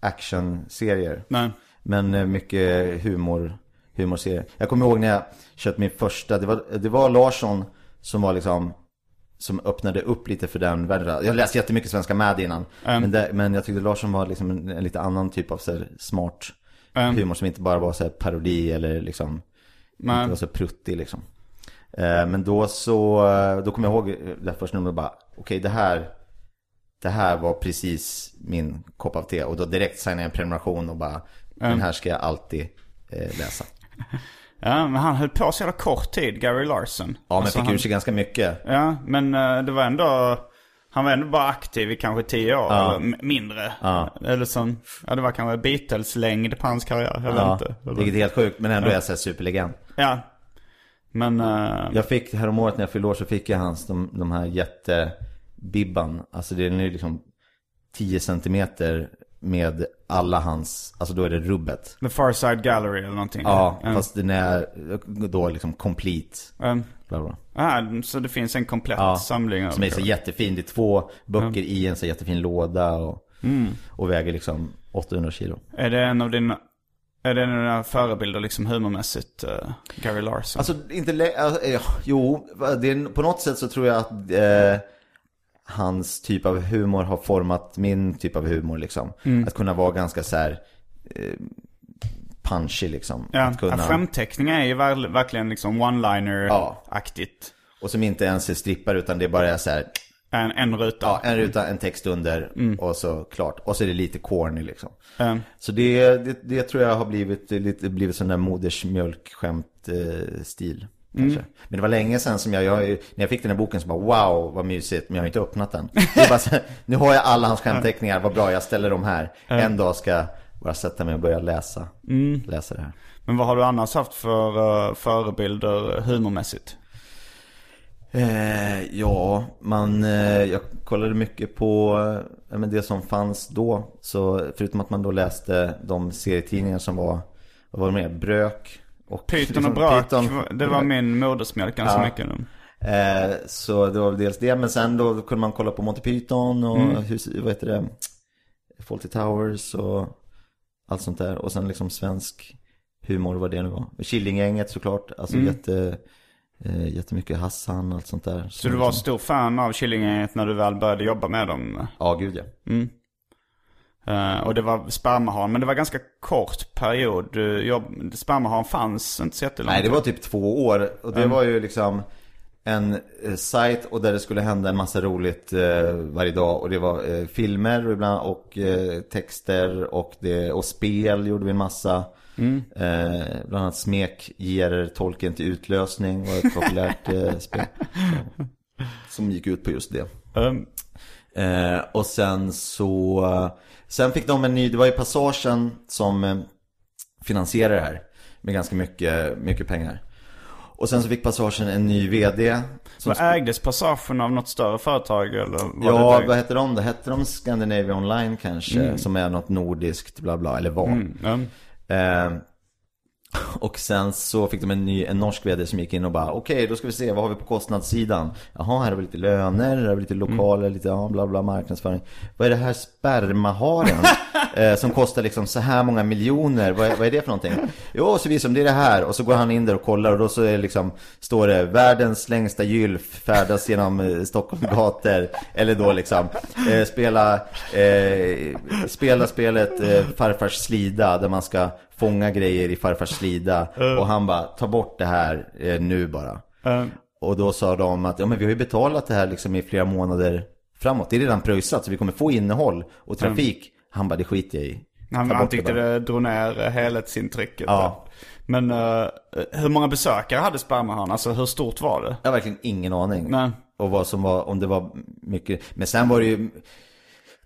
actionserier. Nej. Men eh, mycket humor, humorserier. Jag kommer ihåg när jag köpte min första, det var, det var Larsson som var liksom som öppnade upp lite för den världen. Jag läste jättemycket Svenska med innan. Men, det, men jag tyckte Larsson var liksom en, en lite annan typ av så smart Mm. humor som inte bara var så parodi eller liksom Nej. inte var så pruttig liksom. Eh, men då så, eh, då kommer jag ihåg det första numret bara, okej det här, det här var precis min kopp av te. Och då direkt signade jag en prenumeration och bara, den här ska jag alltid eh, läsa. Ja, men han höll på så jävla kort tid, Gary Larson. Ja, men Alltså, fick han, ur sig ganska mycket. Ja, men eh, det var ändå... Han var ändå bara aktiv i kanske tio år, eller m- mindre. Ja. Eller som, ja det var kanske Beatles-längd på hans karriär, jag vet Ja, inte. Eller- vilket är helt sjukt, men ändå är jag så superlegend. Ja. Men, eh, Jag fick, häromåret när jag fyllde år så fick jag hans, de, de här jättebibban. Alltså det är liksom 10 centimeter med alla hans, alltså då är det rubbet. The Far Side Gallery eller någonting. Ja, Mm. fast den är då liksom complete. Mm. Bla bla. Ah, så det finns en komplett Ja, samling av Som är så jättefin. Det är två böcker i en så jättefin låda och, Mm. och väger liksom 800 kilo. Är det en av dina, är det en av dina förebilder liksom humormässigt, eh, Gary Larson? Alltså inte ja, Jo, det är, på något sätt så tror jag att eh, hans typ av humor har format min typ av humor liksom. Mm. Att kunna vara ganska så här eh, punchy liksom. ja, att kunna, ja, skämtteckningar är ju ver- verkligen liksom one-liner-aktigt. och som inte ens är strippar utan det bara är så här, En, en ruta. ja, en ruta, en text under Mm. och så klart. Och så är det lite corny liksom. Eh, Så det, det, det tror jag har blivit lite blivit sån där modersmjölkskämt eh, Kanske. Men det var länge sedan som jag, jag, när jag fick den här boken så bara wow vad mysigt, men jag har inte öppnat den. Så, nu har jag alla hans skämtteckningar, vad bra jag ställer dem här. En dag ska jag bara sätta mig och börja läsa, läsa det här. Men vad har du annars haft för uh, förebilder humormässigt? Eh, ja, man, eh, jag kollade mycket på eh, men det som fanns då. Så förutom att man då läste de serietidningar som var, vad var det mer? Brök. Och Pyton liksom och Brök, Python- det var min modersmjölk ganska Ja. mycket nu. Eh, så det var väl dels det, men sen då kunde man kolla på Monty Python och Mm. hur, vad heter det? Fawlty Towers och allt sånt där. Och sen liksom svensk humor, vad det nu var. Killinggänget såklart, alltså Mm. jätte, eh, jättemycket Hassan och allt sånt där. Så du var stor fan av Killinggänget när du väl började jobba med dem? Ja, gud ja. Mm. Eh, och det var spermahan, men det var ganska kort period. Du jobb... Spermahan fanns inte så jättelångt. Nej, det var typ två år. Och det var ju liksom en eh, sajt och där det skulle hända en massa roligt eh, varje dag. Och det var eh, filmer ibland, och eh, texter och, det, och spel gjorde vi en massa. Eh, bland annat Smek ger tolken till utlösning var ett populärt eh, spel. Som gick ut på just det. Eh, och sen så, sen fick de en ny, det var ju Passagen som eh, finansierade det här. Med ganska mycket, mycket pengar. Och sen så fick Passagen en ny vd. Som så ägdes passagen av något större företag eller? Ja, vad hette de då? Hette de Scandinavia Online kanske? Som är något nordiskt, bla bla, eller var. Mm, um, Eh, och sen så fick de en ny, en norsk vd som gick in och bara Okej, då ska vi se, vad har vi på kostnadssidan? Jaha, här har vi lite löner, här har vi lite lokaler, lite ja, bla bla marknadsföring Vad är det här spermaharen? Eh, som kostar liksom så här många miljoner, vad är, vad är det för någonting? Jo, så visar de, det är det här Och så går han in där och kollar och då så är det liksom Står det, världens längsta gylf färdas genom eh, Stockholms gator Eller då liksom eh, Spela eh, Spela spelet eh, Farfars slida Där man ska fånga grejer i farfars slida. Och han bara, ta bort det här eh, nu bara. Mm. Och då sa de att, ja men vi har ju betalat det här liksom i flera månader framåt. Det är redan pröjsat så vi kommer få innehåll och trafik. Han bara, det skiter jag i. Han, han tyckte bara. det drog ner helhetsintrycket. Ja. Men eh, hur många besökare hade spermahörnan? Alltså hur stort var det? Jag har verkligen ingen aning. Nej. Och vad som var, om det var mycket. Men sen var det ju,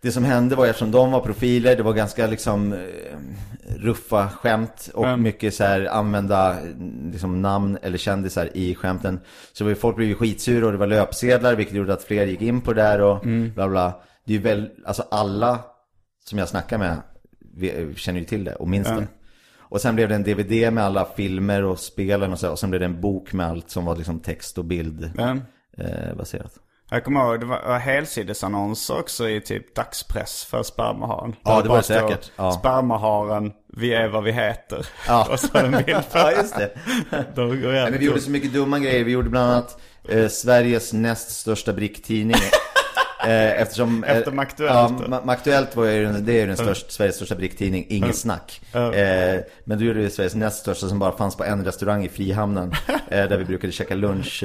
det som hände var eftersom de var profiler, det var ganska liksom eh, ruffa skämt och Mm. mycket så här använda liksom namn eller kändisar i skämten. Så var folk blev ju skitsura och det var löpsedlar vilket gjorde att fler gick in på det där och bla bla. Det är ju väl, alltså alla som jag snackar med känner ju till det och minns det. Och sen blev det en DVD med alla filmer och spelen och så. Och sen blev det en bok med allt som var liksom text och bild eh, baserat. Jag kommer ihåg, det var helsidesannonser också i typ dagspress för spermaharen. Ja, det var det säkert. Ja. Spermaharen, vi är vad vi heter. Ja. Och så en bild på Ja, just det. Men vi gjorde så mycket dumma grejer. Vi gjorde bland annat eh, Sveriges näst största bricktidning. Eh, eftersom, eh, Efter Maktuellt. Ja, Ma- Maktuellt var ju, det är ju den största, Sveriges största bricktidning, inget snack. Eh, men då gjorde vi Sveriges näst största som bara fanns på en restaurang i Frihamnen. där vi brukade käka lunch.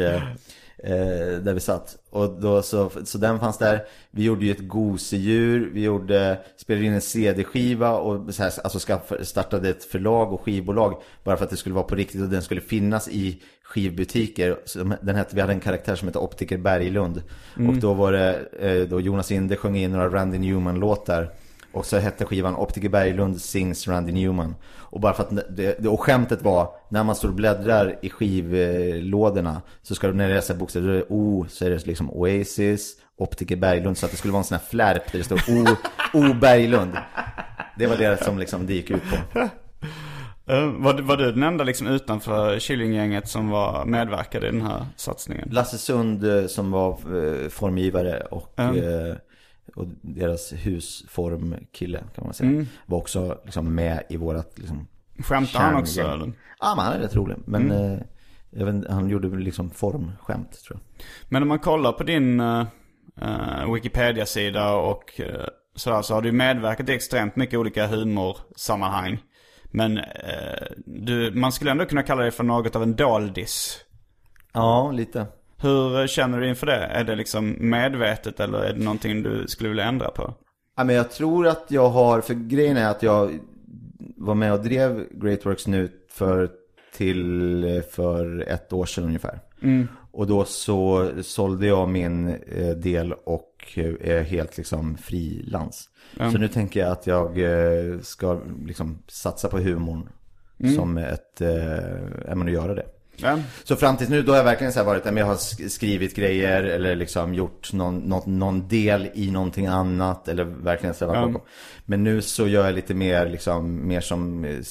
Eh, där vi satt. Och då så, så den fanns där. Vi gjorde ju ett gosedjur. Vi gjorde, spelade in en CD-skiva och så här, alltså startade ett förlag och skivbolag. Bara för att det skulle vara på riktigt och den skulle finnas i skivbutiker. Så de- den hette, vi hade en karaktär som hette Optiker Berglund. Och då var det, eh, då Jonas Inde sjöng in några Randy Newman-låtar. Och så hette skivan Optiker Berglund sings Randy Newman. Och bara för att det, och skämtet var, när man står och bläddrar i skivlådorna så ska du, när det är bokstäver, då är det O, så är det liksom Oasis, Optiker Berglund. Så att det skulle vara en sån här flärp där det står O, O Berglund. Det var det som liksom det gick ut på. Eh, var, var du den enda liksom utanför Killinggänget som var medverkade i den här satsningen? Lasse Sund eh, som var eh, formgivare och, Mm. Eh, och deras husformkille kan man säga. Mm. Var också liksom med i vårat liksom, Skämtade han också eller? Ja men han är rätt rolig. Men Mm. eh, vet, han gjorde liksom formskämt tror jag. Men om man kollar på din eh, eh, Wikipedia-sida och uh, sådär så har du medverkat i extremt mycket olika humorsammanhang. Men eh, du, man skulle ändå kunna kalla dig för något av en doldis. Ja, lite. Hur känner du inför det? Är det liksom medvetet eller är det någonting du skulle vilja ändra på? Ja, men jag tror att jag har, för grejen är att jag var med och drev Great Works nu för till för ett år sedan ungefär. Och då så sålde jag min eh, del och eh, är helt liksom frilans. Så nu tänker jag att jag eh, ska liksom satsa på humorn som ett, eh, men att göra det. Ja. Så fram tills nu då har jag verkligen så varit, jag har sk- skrivit grejer eller liksom gjort någon, någon, någon del i någonting annat eller verkligen så här Ja. Men nu så gör jag lite mer liksom, mer som eh,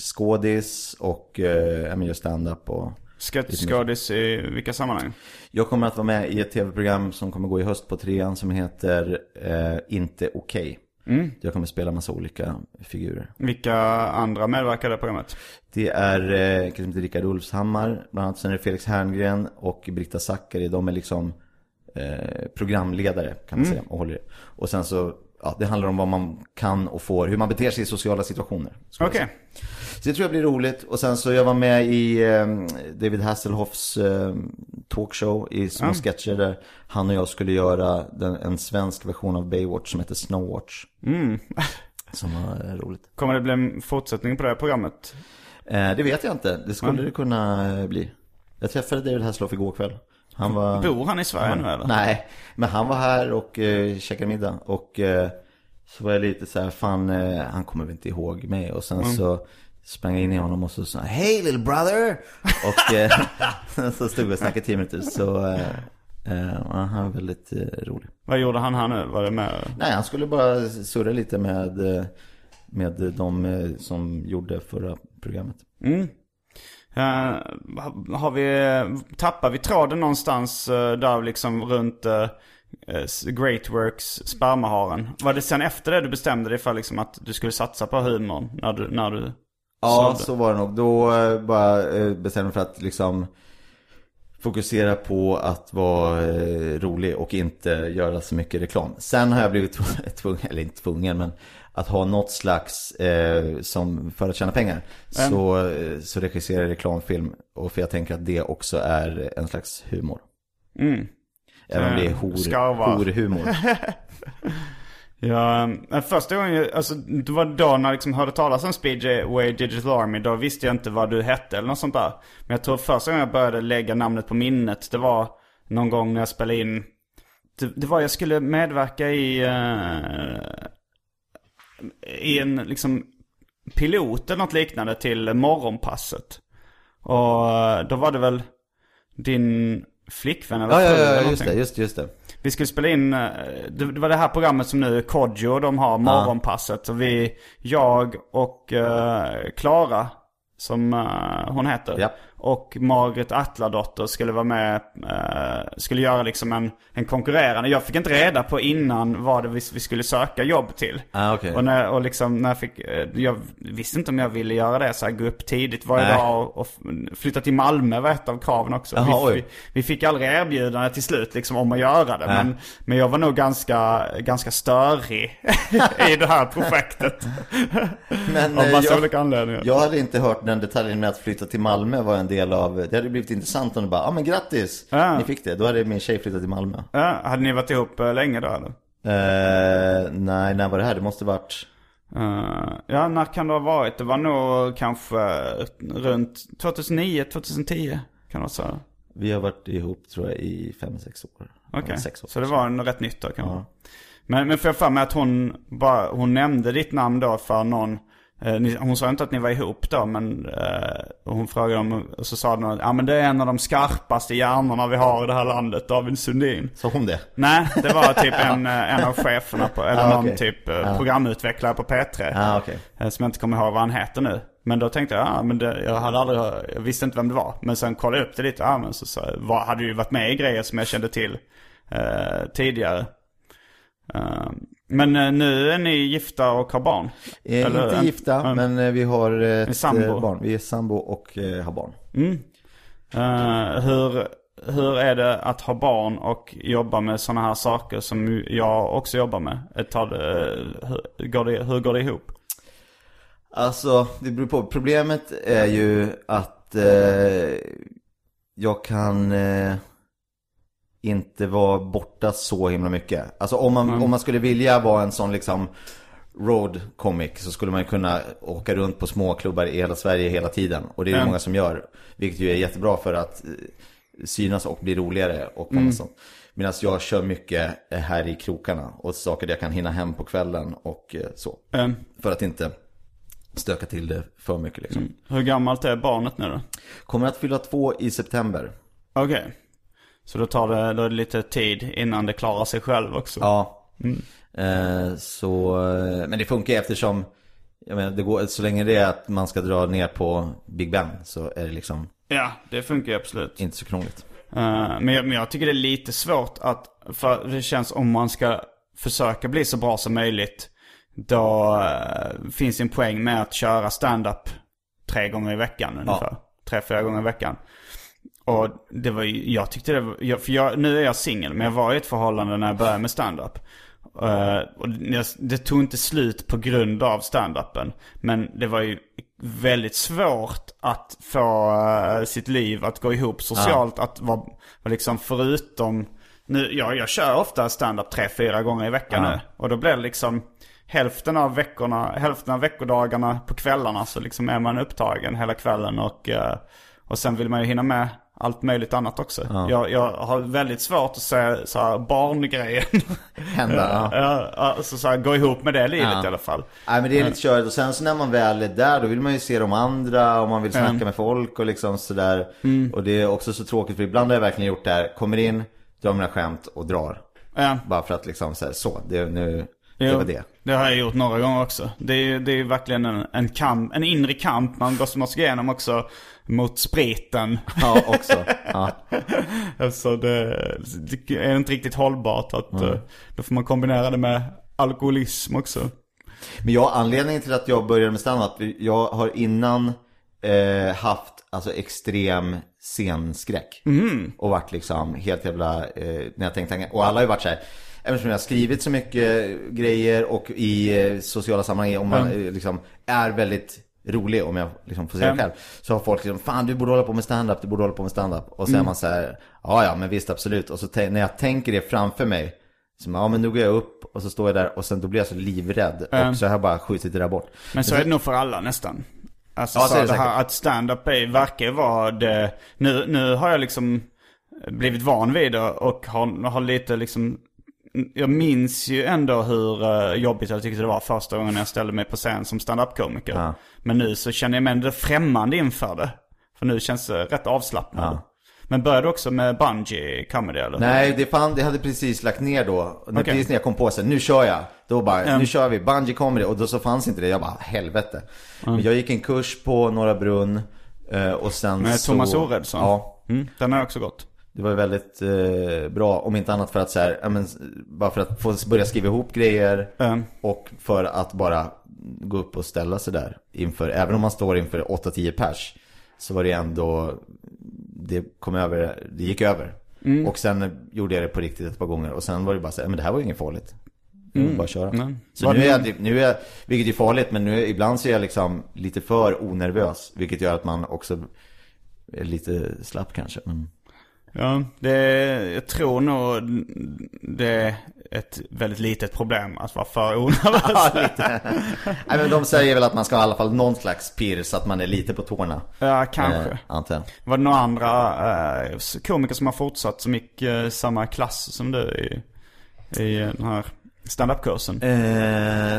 sketchskådis och eh, gör stand-up och Sketchskådis i vilka sammanhang? jag kommer att vara med i ett tv-program som kommer gå i höst på trean som heter eh, Inte Okej. Jag kommer spela massa olika figurer. Vilka andra medverkar i programmet? Det är eh, Rickard Ulfshammar, bland annat. Sen är det Felix Herngren och Britta Zackari. De är liksom eh, programledare kan man säga och håller. Och sen så, ja, det handlar om vad man kan och får, hur man beter sig i sociala situationer. Okej. säga. Så det tror jag blir roligt. Och sen så jag var med i eh, David Hasselhoffs eh, talkshow i små sketcher där han och jag skulle göra den, en svensk version av Baywatch som heter Snowwatch. Som var eh, roligt. Kommer det bli en fortsättning på det här programmet? Eh, det vet jag inte. Det skulle det kunna bli. Jag träffade David Hasselhoff igår kväll. Han var... Bor han i Sverige nu eller? Nej, men han var här och eh, käkade middag. Och eh, så var jag lite så här, fan, eh, han kommer väl inte ihåg mig. Och sen så sprang jag in i honom och så sa Hej little brother! Och eh, så stod vi och snackade tio minuter. Så eh, eh, han var väldigt eh, rolig. Vad gjorde han här nu? Var det med? Nej, han skulle bara surra lite med, eh, med de som gjorde förra programmet. Mm. Eh, har vi, tappar vi tråden någonstans uh, där liksom runt uh, Greatworks spermaharen? Var det sen efter det du bestämde dig för liksom att du skulle satsa på humorn? När du, när du Ja, så var det nog. Då eh, bara eh, bestämde jag mig för att liksom fokusera på att vara eh, rolig och inte göra så mycket reklam. Sen har jag blivit tv- tvungen, eller inte tvungen, men att ha något slags, eh, som för att tjäna pengar, så, eh, så regisserar jag reklamfilm. Och för jag tänker att det också är en slags humor. Mm. Även om det är Eh, hor, horhumor. Ja, men första gången, jag- alltså det var då när jag liksom hörde talas om Speedway Digital Army. Då visste jag inte vad du hette eller något sånt där. Men jag tror första gången jag började lägga namnet på minnet, det var någon gång när jag spelade in. Det, det var jag skulle medverka i, eh, i en liksom pilot eller något liknande till morgonpasset. Och eh, då var det väl din flickvän eller Ja, fru ja, eller ja, just någonting. det, just, just det. Vi skulle spela in, eh, det, var det här programmet som nu Kodjo, de har morgonpasset. Och vi, jag och eh, Klara, som eh, hon heter. Ja. Och Margret Atladotter skulle vara med, eh, skulle göra liksom en, en konkurrerande. Jag fick inte reda på innan vad det vi, vi skulle söka jobb till. Ah, okej. Och, när, och liksom när jag fick, eh, jag visste inte om jag ville göra det så här, gå upp tidigt varje Nej. dag och, och flytta till Malmö var ett av kraven också. Jaha, vi, vi, vi fick aldrig erbjudande till slut liksom om att göra det. Men, men jag var nog ganska, ganska störig i det här projektet. Men Av massa jag, olika anledningar. jag hade inte hört den detaljen med att flytta till Malmö var en del av, det hade blivit intressant om du bara, ja ah, men grattis, Ja. ni fick det. Då hade min tjej flyttat till Malmö. Ja, hade ni varit ihop eh, länge då eller? Eh, nej, när var det här? Det måste varit, Eh, ja, när kan det ha varit? Det var nog kanske runt 2009, 2010. Kan det vara så? vi har varit ihop tror jag i fem sex år. Okej, år. så det var en rätt nytt då kan ja. Men, men får jag för mig att hon bara, hon nämnde ditt namn då för någon hon sa inte att ni var ihop då men eh, hon frågade om, och så sa hon ja men det är en av de skarpaste hjärnorna vi har i det här landet, David Sundin. Sa hon det? Nej, det var typ en, eh, en av cheferna på, eller Ah, någon okej. typ eh, programutvecklare på P3. Ja, okej. Eh, Som jag inte kommer ihåg vad han heter nu. Men då tänkte jag, ja men det, jag hade aldrig, jag visste inte vem det var. Men sen kollade jag upp det lite, ja men så, så var, hade ju varit med i grejer som jag kände till eh, tidigare. Eh, men eh, nu är ni gifta och har barn? Eh, Eller inte gifta, en- men eh, vi har ett eh, barn. Vi är sambo och eh, har barn. Eh, hur, hur är det att ha barn och jobba med sådana här saker som jag också jobbar med? Ett tag, hur, går det, hur går det ihop? Alltså, det beror på. Problemet är ju att jag kan inte vara borta så himla mycket. Alltså om man, om man skulle vilja vara en sån liksom road comic så skulle man ju kunna åka runt på småklubbar i hela Sverige hela tiden. Och det är det Mm. många som gör. Vilket ju är jättebra för att eh, synas och bli roligare och Mm. mm. sånt. Medan jag kör mycket eh, här i krokarna och saker där jag kan hinna hem på kvällen och eh, så. Eh, För att inte stöka till det för mycket liksom. hur gammalt är barnet nu då? Kommer att fylla två i september. Okej. Så då tar det, då det lite tid innan det klarar sig själv också. Ja. Eh, så, eh, men det funkar ju eftersom, jag menar, det går, så länge det är att man ska dra ner på Big Ben så är det liksom Ja, det funkar ju absolut. inte så krångligt. Eh, men, jag, men jag tycker det är lite svårt att, för det känns om man ska försöka bli så bra som möjligt. Då eh, finns det en poäng med att köra stand-up tre gånger i veckan ungefär. Tre, fyra gånger i veckan. Och det var ju, jag tyckte det var, jag, för jag, nu är jag singel men jag var i ett förhållande när jag började med stand-up. Eh, och det, det tog inte slut på grund av stand-upen. Men det var ju väldigt svårt att få eh, sitt liv att gå ihop socialt. Att vara liksom förutom, nu, ja, jag kör ofta stand-up tre, fyra gånger i veckan Ja. nu. Och då blir det liksom hälften av veckorna, hälften av veckodagarna på kvällarna så liksom är man upptagen hela kvällen och, eh, och sen vill man ju hinna med allt möjligt annat också. Jag, jag har väldigt svårt att se så här barngrejen. Hända, ja. Ja, alltså så här, gå ihop med det livet Ja. i alla fall. Nej men det är lite körigt och sen så när man väl är där då vill man ju se de andra och man vill snacka med folk och liksom sådär. Och det är också så tråkigt för ibland har jag verkligen gjort det här, kommer in, drar mina skämt och drar. Ja. Bara för att liksom så, här, så det, nu, Det var det. Det har jag gjort några gånger också. Det är ju det är verkligen en, en kamp, en inre kamp man måste gå igenom också mot spriten. Ja, också. Ja. alltså det, det är inte riktigt hållbart att eh, då får man kombinera det med alkoholism också. Men jag, anledningen till att jag började med standup, jag har innan eh, haft alltså extrem scenskräck. Och varit liksom helt jävla, eh, när jag tänkte, och alla har ju varit så här, Eftersom jag har skrivit så mycket grejer och i eh, sociala sammanhang, om man eh, liksom är väldigt rolig, om jag liksom får säga det Mm. själv. Så har folk liksom, fan du borde hålla på med stand-up, du borde hålla på med stand-up. Och så är man så här, ja ja men visst absolut. Och så när jag tänker det framför mig, så ja men nu går jag upp och så står jag där och sen då blir jag så livrädd. Mm. Och så har jag bara skjutit det där bort. Men så är det nog för alla nästan. Alltså Ja, så så det det här att stand-up är, verkar vara det. Nu, nu har jag liksom blivit van vid det och har, har lite liksom. Jag minns ju ändå hur eh, jobbigt jag tyckte det var första gången jag ställde mig på scen som stand-up-komiker. Ja. Men nu så känner jag mig ändå främmande inför det. För nu känns det rätt avslappnat. Ja. Men började också med bungee comedy eller? Nej, det, fan, det hade precis lagt ner då. Okej. Precis när jag kom på sig, nu kör jag. Då bara, Mm. nu kör vi, bungee comedy. Och då så fanns inte det. Jag bara, helvete. Men jag gick en kurs på Norra Brunn. eh, Och sen Med så... Thomas Oredsson? Ja. Mm, den har jag också gått. Det var väldigt eh, bra, om inte annat för att så här, ja, men, bara för att få börja skriva ihop grejer Mm. och för att bara gå upp och ställa sig där inför, även om man står inför 8-10 pers så var det ändå, det kom över, det gick över. Mm. Och sen gjorde jag det på riktigt ett par gånger och sen var det bara så här, men det här var ju inget farligt. Mm. Bara köra. Mm. Så Var nu är, jag, nu är jag, vilket är farligt, men nu, ibland så är jag liksom lite för onervös. Vilket gör att man också är lite slapp kanske. Men... Ja, det, jag tror nog det är ett väldigt litet problem att vara för Ja, onervös. lite. Nej, men de säger väl att man ska ha i alla fall någon slags pirr så att man är lite på tårna. ja, kanske. Eh, antar. Var det några andra eh, komiker som har fortsatt som gick eh, samma klass som du i, i den här standup-kursen? Eh,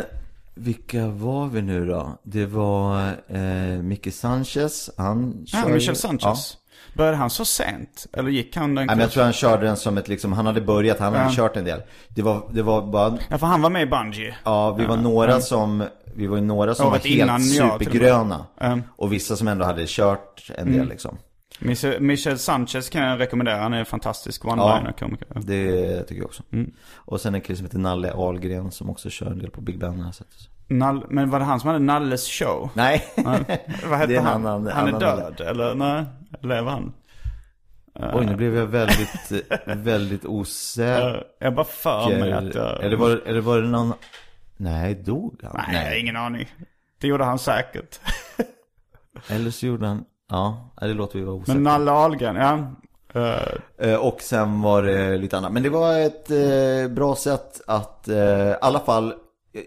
vilka var vi nu då? Det var eh, Micke Sanchez. Han Ja, kör ju- Michel Sanchez. Började han så sent? Eller gick han den Nej, jag tror han körde den som ett liksom, han hade börjat, han hade Ja. kört en del. Det var, det var bara, Ja, för han var med i Bungee. ja vi var några som, vi var några som Året var helt innan supergröna. Mm. Och vissa som ändå hade kört en del liksom. Michel, Sanchez kan jag rekommendera. Han är en fantastisk one-liner-komiker. Det tycker jag också. Mm. Och sen en kille som heter Nalle Ahlgren som också kör en del på Big Ben. sett. Nall, men var det han som hade Nalles show? Nej, Vad hette Det är en han? annan- han är annan död, eller nej? Lever han? oj nu blev jag väldigt, väldigt osäker. Eh, Jag bara för mig att jag... Eller, var, eller var det någon, nej dog han? Nej, har ingen aning. Det gjorde han säkert. Eller så gjorde han, ja, det låter vi vara osäkra. Men Nalle Ahlgren, ja. Eh, Och sen var det lite annat. Men det var ett eh, bra sätt att, eh, i alla fall,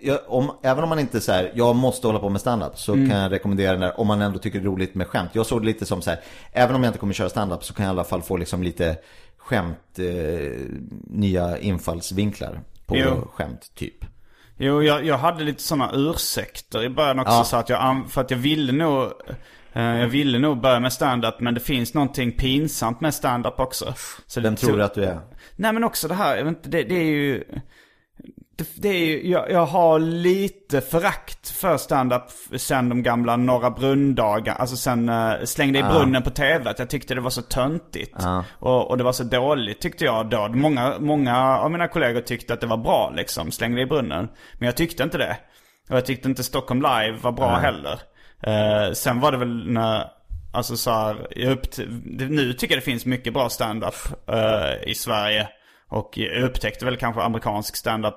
jag, om, även om man inte så här, jag måste hålla på med stand-up så kan jag rekommendera den där om man ändå tycker det är roligt med skämt. Jag såg det lite som så här, även om jag inte kommer köra stand-up så kan jag i alla fall få liksom lite skämt, eh, nya infallsvinklar på Jo. skämt typ. Jo, jag, jag hade lite sådana ursäkter i början också. Ja. Så att jag, för att jag ville nog, eh, jag ville nog börja med stand-up. Men det finns någonting pinsamt med stand-up också. Så Vem tror du att du är? Nej men också det här, jag vet inte, det, det är ju... Det, är ju, jag, jag har lite förakt för stand-up sen de gamla Norra Brunn-dagar. Alltså sen uh, Släng dig i brunnen på tv. Att jag tyckte det var så töntigt. Ja. Och, och det var så dåligt tyckte jag då. Många, många av mina kollegor tyckte att det var bra liksom, Släng dig i brunnen. Men jag tyckte inte det. Och jag tyckte inte Stockholm Live var bra heller. Eh, sen var det väl när, alltså så här, jag det- nu tycker jag det finns mycket bra stand-up eh, i Sverige. Och jag upptäckte väl kanske amerikansk stand-up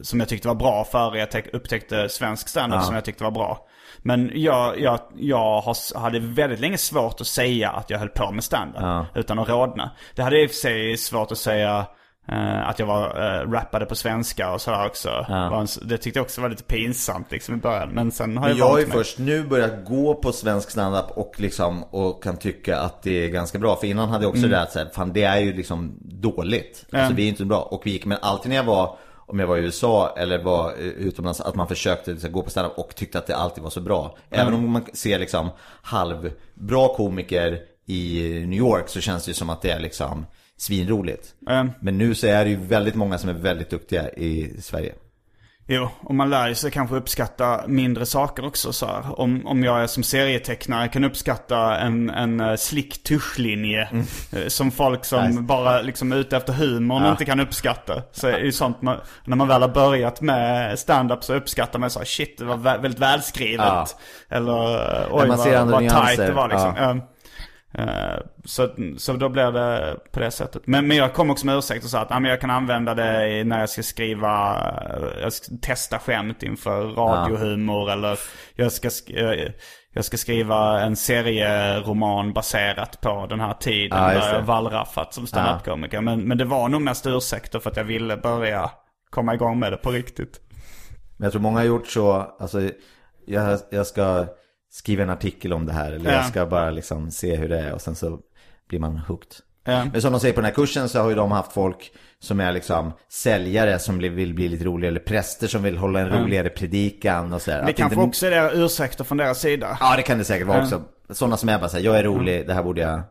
som jag tyckte var bra före jag te- upptäckte svensk stand-up som jag tyckte var bra. Men jag, jag, jag har, hade väldigt länge svårt att säga att jag höll på med stand-up. Ja. Utan att rodna. Det hade i och för sig svårt att säga eh, att jag var uh, rappade på svenska och sådär också. S- Det tyckte jag också var lite pinsamt liksom i början. Men sen har jag, jag har ju först nu börjat gå på svensk standup och liksom och kan tycka att det är ganska bra. För innan hade jag också Mm. det att säga, fan det är ju liksom dåligt. Alltså vi är inte bra. Och vi gick, men alltid när jag var, om jag var i USA eller var eh, utomlands, att man försökte liksom, gå på standup och tyckte att det alltid var så bra. Även om man ser liksom halvbra komiker i New York så känns det ju som att det är liksom svinroligt. Mm. Men nu så är det ju väldigt många som är väldigt duktiga i Sverige. Jo, och man lär sig kanske uppskatta mindre saker också så här. Om, om jag är som serietecknare kan uppskatta en, en uh, slick tuschlinje. Mm. Uh, som folk som nice. bara liksom är ute efter humorn ja. inte kan uppskatta. Så är det sånt man, när man väl har börjat med stand-up så uppskattar man så här, shit det var vä väldigt välskrivet. Ja. Eller oj vad, vad tight det var liksom. Ja. Uh, så, så då blir det på det sättet. Men, men jag kom också med ursäkt och sa att ah, men jag kan använda det när jag ska skriva, jag ska testa skämt inför radiohumor ja. eller jag ska, uh, jag ska skriva en serieroman baserat på den här tiden ja, där jag wallraffat som standup-komiker. Ja. Men, men det var nog mest ursäkter för att jag ville börja komma igång med det på riktigt. Men jag tror många har gjort så, alltså jag, jag ska skriva en artikel om det här. Eller ja. jag ska bara liksom se hur det är och sen så blir man hooked. Men som de säger på den här kursen så har ju de haft folk som är liksom säljare som vill bli lite roligare. Eller präster som vill hålla en roligare predikan och sådär. Det att kanske inte... också är ursäkter från deras sida. Ja det kan det säkert vara också. Sådana som är bara säger jag är rolig, det här borde jag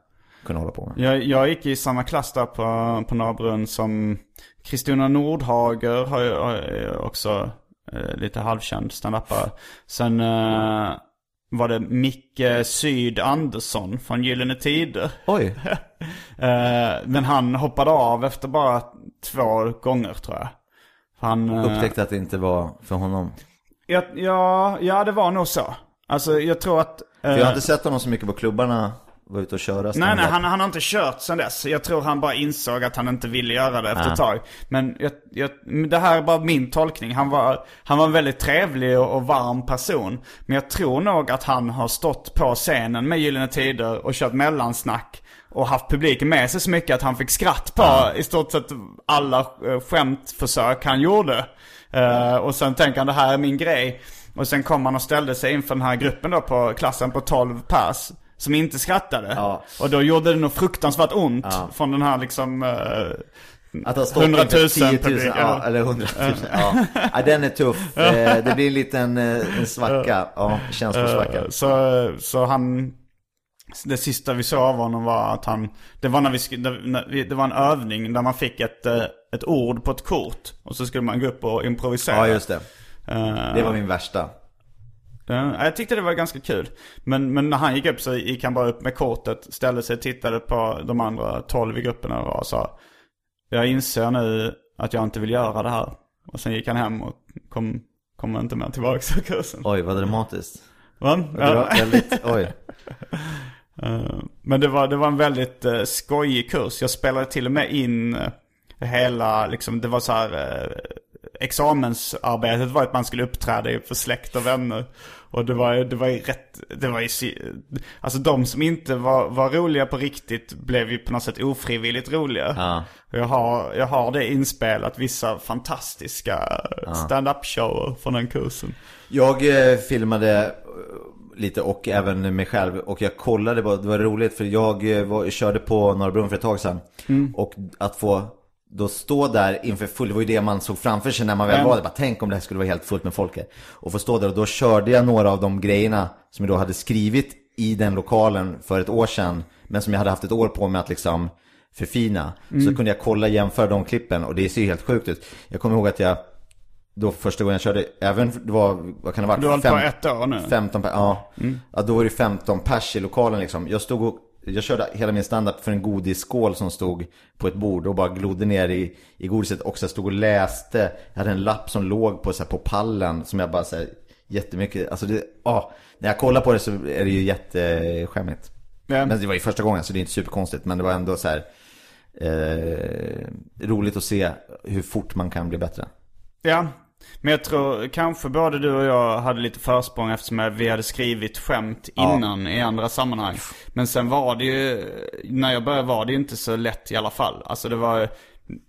kunna hålla på med. Jag, jag gick i samma klass där på, på Norra Brunn som Kristina Nordhager har ju också eh, lite halvkänd standupare. Sen eh, var det Micke Syd Andersson från Gyllene Tider. Oj. Eh, men han hoppade av efter bara två gånger tror jag. Han eh, upptäckte att det inte var för honom. Ja, ja, ja det var nog så. Alltså jag tror att... För jag har inte sett honom så mycket på klubbarna var ute och köra. Nej, nej, han, han har inte kört sen dess. Jag tror han bara insåg att han inte ville göra det efter ett tag. Men jag, jag, det här är bara min tolkning. Han var, han var en väldigt trevlig och, och, varm person. Men jag tror nog att han har stått på scenen med Gyllene Tider och kört mellansnack. Och haft publiken med sig så mycket att han fick skratt på ja. i stort sett alla uh, skämtförsök han gjorde. Uh, och sen tänker han det här är min grej. Och sen kom han och ställde sig inför den här gruppen då på klassen på 12 pers. Som inte skrattade. Ja. Och då gjorde det nog fruktansvärt ont ja. från den här liksom... Uh, att ha stått 100 000, 10 000 ja, eller 100 000. Ja. ja. den är tuff. Eh, det blir en liten eh, en svacka. Ja, känslosvacka. Så, så han... Det sista vi såg av honom var att han... Det var när vi, det var en övning där man fick ett, ett ord på ett kort. Och så skulle man gå upp och improvisera. Ja, just det. Det var min värsta. Ja, jag tyckte det var ganska kul. Men, men när han gick upp så gick han bara upp med kortet, ställde sig och tittade på de andra tolv i grupperna och sa Jag inser nu att jag inte vill göra det här. Och sen gick han hem och kom, kom inte mer tillbaka till kursen. Oj, vad dramatiskt. Va? Ja. Väldigt, oj. Eh, men det var, det var en väldigt uh, skojig kurs. Jag spelade till och med in uh, hela, liksom, det var så här examensarbetet var att man skulle uppträda för släkt och vänner. Och det var, det var ju rätt, det var ju, alltså de som inte var, var roliga på riktigt blev ju på något sätt ofrivilligt roliga. Ja. Jag, har, jag har det inspelat, vissa fantastiska ja. stand-up shower från den kursen. Jag eh, filmade eh, lite och även mig själv och jag kollade på, det var roligt för jag eh, var, körde på Norra Brunn för ett tag sedan. Mm. Och att få då stå där inför full, det var ju det man såg framför sig när man väl var där. Bara, tänk om det här skulle vara helt fullt med folk Och få stå där och då körde jag några av de grejerna som jag då hade skrivit i den lokalen för ett år sedan. Men som jag hade haft ett år på mig att liksom förfina. Mm. Så kunde jag kolla jämföra de klippen och det ser ju helt sjukt ut. Jag kommer ihåg att jag då första gången jag körde, även det var, vad kan det ha varit? Du har hållit på ett år nu? 15 ja. Mm. ja. Då var det 15 pers i lokalen liksom. Jag stod och jag körde hela min standup för en godisskål som stod på ett bord och bara glodde ner i, i godiset. Och så stod och läste. Jag hade en lapp som låg på, så här, på pallen som jag bara så här, jättemycket. Alltså det, ah, när jag kollar på det så är det ju jätteskämmigt. Ja. Men det var ju första gången så det är inte superkonstigt. Men det var ändå så här eh, roligt att se hur fort man kan bli bättre. Ja, men jag tror kanske både du och jag hade lite försprång eftersom vi hade skrivit skämt innan ja. i andra sammanhang. Men sen var det ju, när jag började var det ju inte så lätt i alla fall. Alltså det var,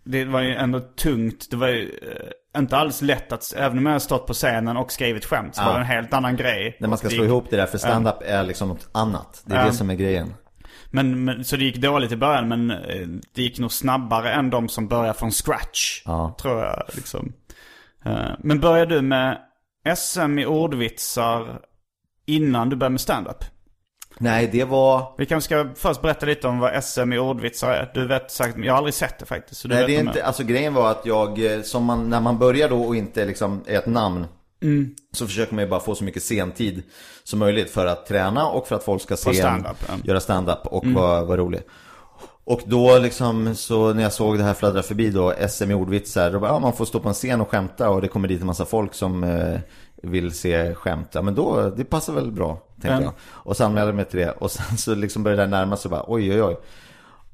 det var ju ändå tungt. Det var ju eh, inte alls lätt att, även om jag har stått på scenen och skrivit skämt så ja. var det en helt annan grej. När man ska slå ihop det där, för stand-up är liksom något annat. Det är det som är grejen. Men, men, så det gick dåligt i början men eh, det gick nog snabbare än de som börjar från scratch. Ja. Tror jag liksom. Eh, men började du med SM i ordvitsar innan du började med stand-up? Nej, det var... Vi kanske ska först berätta lite om vad SM i ordvitsar är. Du vet säkert, jag har aldrig sett det faktiskt. Så du Nej, det är inte, alltså grejen var att jag, eh, som man, när man börjar då och inte liksom är ett namn. Mm. Så försöker man ju bara få så mycket sentid som möjligt för att träna och för att folk ska se en, göra stand-up och vara, vara rolig. Och då liksom, så när jag såg det här fladdra förbi då, SM i ordvitsar, då bara, ja, man får stå på en scen och skämta och det kommer dit en massa folk som eh, vill se skämt. Ja men då, det passar väl bra, tänkte Mm. jag. Och så anmälde jag mig till det och sen så liksom började det närma sig bara, oj oj oj.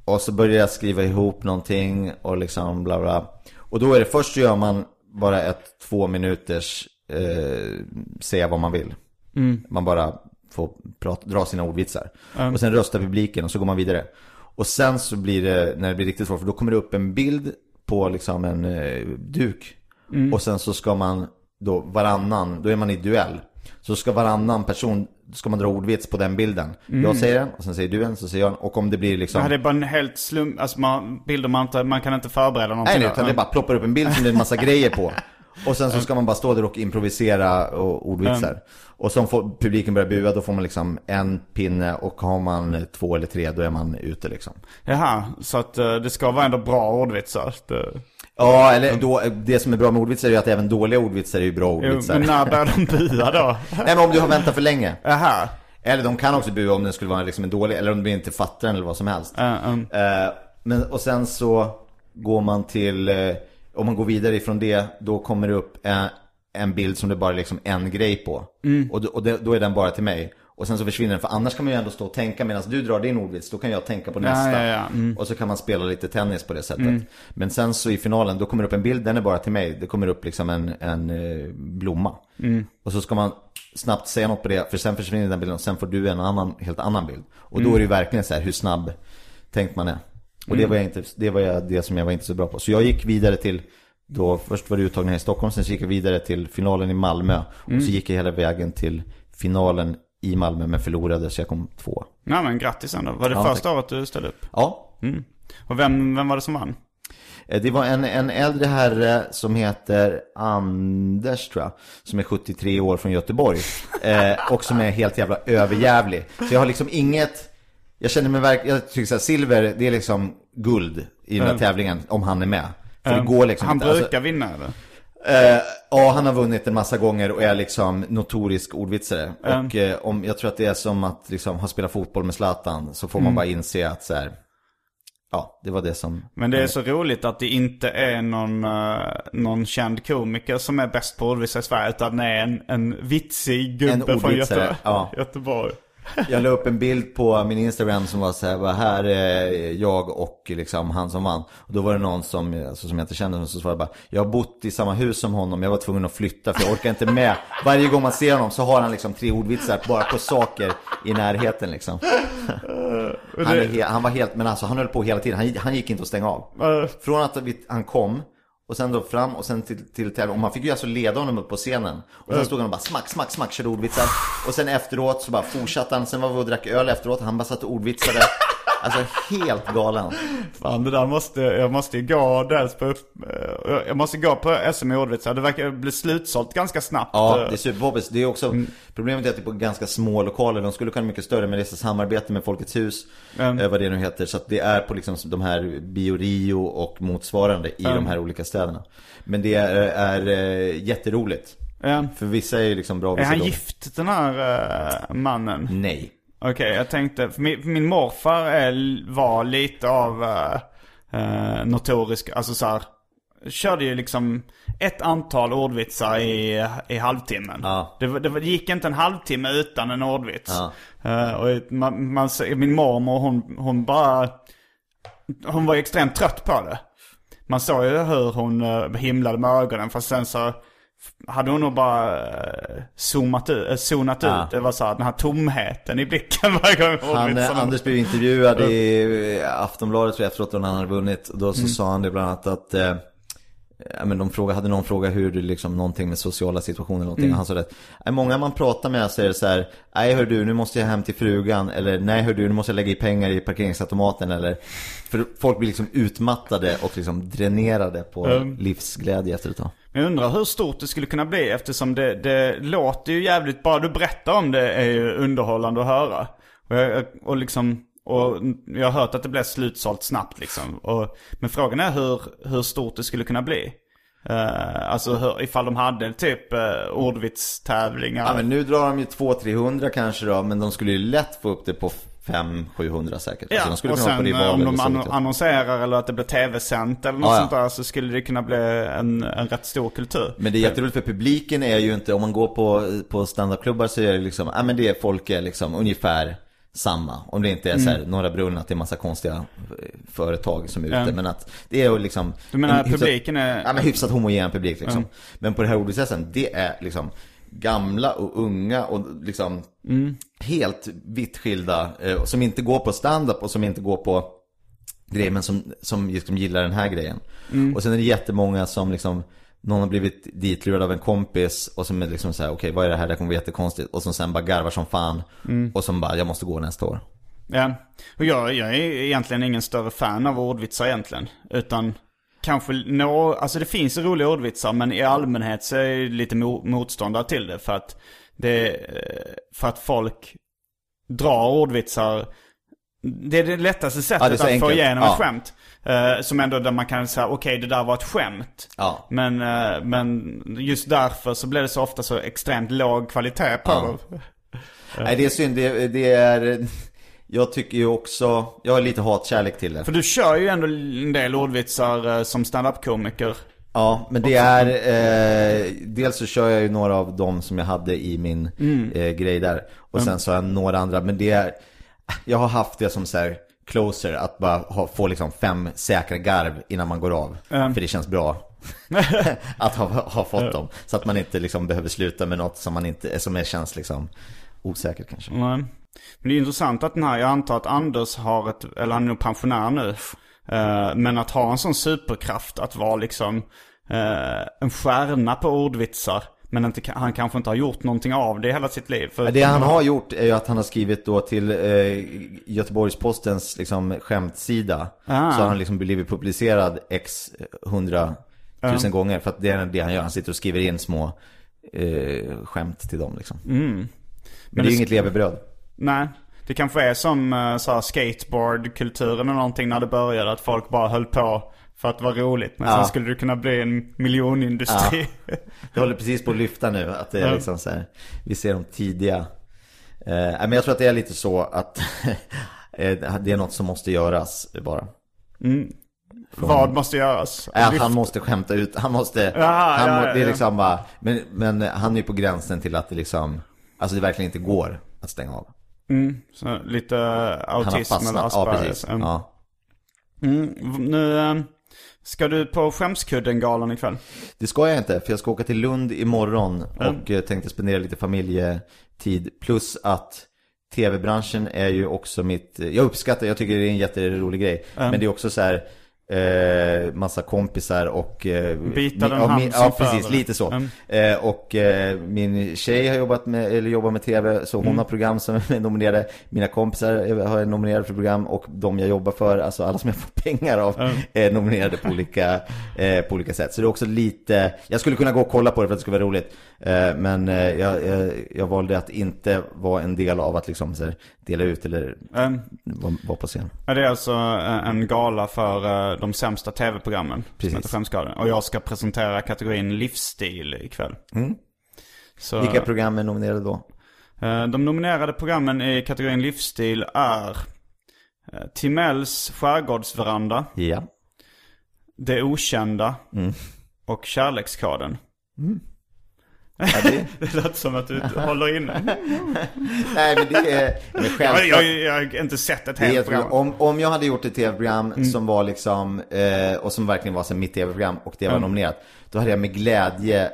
Och så började jag skriva ihop någonting och liksom bla bla. Och då är det, först så gör man bara ett två minuters eh, säga vad man vill. Man bara får prata, dra sina ordvitsar. Och sen röstar publiken och så går man vidare. Och sen så blir det, när det blir riktigt svårt, för då kommer det upp en bild på liksom en eh, duk. Och sen så ska man då varannan, då är man i duell. Så ska varannan person, ska man dra ordvits på den bilden. Jag säger en, och sen säger du en, så säger jag en. Och om det blir liksom... Ja, det är bara en helt slum, alltså man, bilder man inte, man kan inte förbereda någonting. Nej, nej, utan det bara ploppar upp en bild som det är en massa grejer på. Och sen så ska man bara stå där och improvisera och ordvitsar. Och så får publiken börja bua, då får man liksom en pinne och har man två eller tre, då är man ute liksom. Jaha, så att eh, det ska vara ändå bra ordvitsar. Det, Ja, eller då, det som är bra med ordvitsar är ju att även dåliga ordvitsar är ju bra jo, ordvitsar. men när börjar de bua då? Nej, men om du har väntat för länge. Jaha. Eller de kan också bua om den skulle vara liksom en dålig, eller om de inte fattar den eller vad som helst. Uh, um, Eh, men, och sen så går man till, eh, om man går vidare ifrån det, då kommer det upp en, bild som det bara är liksom en grej på. Och, då- och det, då är den bara till mig. Och sen så försvinner den, för annars kan man ju ändå stå och tänka medan du drar din ordvits, då kan jag tänka på nästa. ja, ja. Mm. Och så kan man spela lite tennis på det sättet. Men sen så i finalen, då kommer det upp en bild, den är bara till mig. Det kommer upp liksom en, en eh, blomma. Och så ska man snabbt säga något på det, för sen försvinner den bilden och sen får du en annan, helt annan bild. Och då är det ju verkligen så här hur snabb tänkt man är. Och det var, jag inte, det var jag, det som jag var inte så bra på. Så jag gick vidare till, då, först var det uttagningen i Stockholm, sen så gick jag vidare till finalen i Malmö. Och så gick jag hela vägen till finalen i Malmö men förlorade så jag kom två. Nej men grattis ändå. Var det Ja, första året du ställde upp? Ja, Mm. Och vem, vem var det som vann? Eh, Det var en, en äldre herre som heter Anders tror jag. Som är 73 år från Göteborg. Eh, och som är helt jävla överjävlig. Så jag har liksom inget... Jag känner mig verkligen... Jag tycker så här, silver, det är liksom guld i den här tävlingen. Om han är med. För det går liksom Han inte. Alltså, brukar vinna eller? Eh, ja, han har vunnit en massa gånger och är liksom notorisk ordvitsare. Mm. Och eh, om, jag tror att det är som att liksom ha spelat fotboll med Zlatan. Så får man bara inse att så här, Ja, det var det som... Men det är så roligt att det inte är någon, eh, någon känd komiker som är bäst på ordvitsar i Sverige. Utan det är en, en vitsig gubbe En från ordvitsare, Göte- ja. Göteborg. Jag la upp en bild på min Instagram som var så här, bara, här är jag och liksom han som vann. Och då var det någon som, alltså, som jag inte kände, som svarade bara, jag har bott i samma hus som honom, jag var tvungen att flytta för jag orkar inte med. Varje gång man ser honom så har han liksom tre ordvitsar bara på saker i närheten liksom. Han, är han var helt, men alltså han höll på hela tiden, han, han gick inte att stänga av. Eh, Från att vi, han kom och sen då fram och sen till, till tävling. Och man fick ju alltså leda honom upp på scenen. Och sen stod han och bara smack, smack, smack, körde ordvitsar. Och sen efteråt så bara fortsatte han. Sen var vi och drack öl efteråt. Han bara satt och ordvitsade. Alltså helt galen. Fan det där måste, jag måste ju gå dels på, upp- eh, jag måste gå på SM i ordvitsar. Det verkar bli slutsålt ganska snabbt. Ja, det är superpoppis. Det är också, problemet är att det är på ganska små lokaler. De skulle kunna mycket större, men det är samarbete med Folkets hus. Mm. Vad det nu heter. Så att det är på liksom de här Bio Rio och motsvarande i de här olika städerna. Men det är, är eh, jätteroligt. Ja. För vissa är ju liksom bra, Är han dåliga. gift den här eh, mannen? Nej. Okej, jag tänkte, för min, för min morfar är, var lite av uh, uh, notorisk, alltså så här, körde ju liksom ett antal ordvitsar i, i halvtimmen. Ja. Det, det, gick inte en halvtimme utan en ordvits. Ja. Eh, och man, man, min mormor hon, hon bara, hon var extremt trött på det. Man såg ju hur hon uh, himlade med ögonen fast sen så hade hon nog bara uh, zoomat ut, uh, zonat Ja. ut. Det var så här, den här tomheten i blicken varje gång Han, eh, Anders blev intervjuad i eh, Aftonbladet tror jag, efteråt när han hade vunnit. Och då så sa han det bland annat att eh, Ja, men de fråga, hade någon fråga hur liksom, någonting med sociala situationer eller någonting. Och han sa det, "Nej, många man pratar med säger så här, nej hör du, nu måste jag hem till frugan. Eller nej hör du, nu måste jag lägga i pengar i parkeringsautomaten. Eller, för folk blir liksom utmattade och liksom dränerade på Mm. livsglädje efter ett tag. Men jag undrar hur stort det skulle kunna bli eftersom det, det låter ju jävligt, bara du berättar om det är ju underhållande att höra. Och, jag, och liksom, och jag har hört att det blev slutsålt snabbt liksom. Och, men frågan är hur, hur stort det skulle kunna bli. Uh, alltså hur, ifall de hade typ uh, ordvitstävlingar. Ja men nu drar de ju 200-300 kanske då, men de skulle ju lätt få upp det på 500-700 säkert. Ja, alltså, de skulle och sen om de jag. annonserar eller att det blir tv-sänt eller något Ja, ja. sånt där så skulle det kunna bli en, en rätt stor kultur. Men det är jätteroligt för publiken är ju inte, om man går på, på standupklubbar så är det liksom, ja men det är, folk är liksom ungefär samma. Om det inte är så Mm. här, Norra Brunn, att det är massa konstiga eh, företag som är ute. Men att det är liksom Du menar en hyfsat- publiken är- Ja men hyfsat homogen publik liksom. Men på det här ordvitsen, det är liksom gamla och unga och liksom Mm. helt vitt skilda. Eh, som inte går på standup och som inte går på grejer men som, som liksom gillar den här grejen. Mm. Och sen är det jättemånga som liksom någon har blivit ditlurad av en kompis och som är liksom såhär, okej vad är det här, det kommer vara jättekonstigt. Och som sen bara garvar som fan. Mm. Och som bara, jag måste gå nästa år. Ja, och jag, jag är egentligen ingen större fan av ordvitsar egentligen. Utan kanske nå, alltså det finns roliga ordvitsar men i allmänhet så är jag lite mo- motståndare till det. För att det, eh, för att folk drar ordvitsar. Det är det lättaste sättet Ja, det att få enkelt. igenom Ja. ett skämt. Eh, som ändå där man kan säga, okej det där var ett skämt. Ja. Men, eh, men just därför så blir det så ofta så extremt låg kvalitet på Ja. det. Nej det är synd, det, det är, jag tycker ju också, jag har lite hatkärlek till det. För du kör ju ändå en del ordvitsar eh, som stand-up-komiker. Ja, men det är, eh, dels så kör jag ju några av dem som jag hade i min Mm. eh, grej där. Och sen så har jag några andra, men det är, jag har haft det som så här closer, att bara ha, få liksom fem säkra garv innan man går av. För det känns bra. att ha, ha fått dem. Så att man inte liksom behöver sluta med något som man inte, som är, känns liksom osäkert kanske. Nej. Men det är intressant att den här, jag antar att Anders har ett, eller han är nog pensionär nu. Eh, men att ha en sån superkraft att vara liksom eh, en stjärna på ordvitsar. Men inte, han kanske inte har gjort någonting av det hela sitt liv. För Det han har gjort är ju att han har skrivit då till eh, Göteborgs-Postens liksom skämtsida. Ah. Så har han liksom blivit publicerad x hundratusen gånger. För att det är det han gör. Han sitter och skriver in små eh, skämt till dem liksom. Men, det är det- ju inget levebröd. Nej. Det kanske är som uh, så skateboardkulturen eller någonting när det började. Att folk bara höll på för att det var roligt. Men Ja. sen skulle det kunna bli en miljonindustri. Det håller precis på att lyfta nu. Att det är Ja. liksom så här, vi ser de tidiga. Eh, men jag tror att det är lite så att eh, det är något som måste göras bara. Vad måste göras? Nej, att Lyft- han måste skämta ut, han måste, Jaha, han, ja, må- ja, det är ja. liksom bara, men, men han är ju på gränsen till att det liksom, alltså det verkligen inte går att stänga av. Så lite autism eller fastnat, ja Aspergers. precis. Mm. Ja. Mm, nu eh, ska du på Skämskudden-galan ikväll. Det ska jag inte, för jag ska åka till Lund imorgon och eh, tänkte spendera lite familjetid. Plus att tv-branschen är ju också mitt, jag uppskattar, jag tycker det är en jätterolig grej. Men det är också så här, eh, massa kompisar och... Eh, Bita den hand min- Ja, precis, lite så. Mm. Eh, och eh, min tjej har jobbat med, eller jobbar med tv, så hon Mm. har program som är nominerade. Mina kompisar är- har jag nominerade för program och de jag jobbar för, alltså alla som jag får pengar av, är nominerade på olika, eh, på olika sätt. Så det är också lite, jag skulle kunna gå och kolla på det för att det skulle vara roligt. Eh, men eh, jag, jag, jag valde att inte vara en del av att liksom så här, dela ut eller Mm. vara på scen. Ja, Det är alltså en gala för de sämsta tv-programmen. Som heter Skämsgalan. Och jag ska presentera kategorin livsstil ikväll. Så, Vilka program är nominerade då? eh, de nominerade programmen i kategorin livsstil är eh, Timells skärgårdsveranda, Ja. Det okända Mm. och Kärlekskoden. Ja det, Det låter som att du håller inne. nej men det är, men Jag, självklart. jag, jag har inte sett ett helt program. om, om jag hade gjort ett tv-program som var liksom, eh, och som verkligen var som mitt tv-program och det var nominerat. Då hade jag med glädje,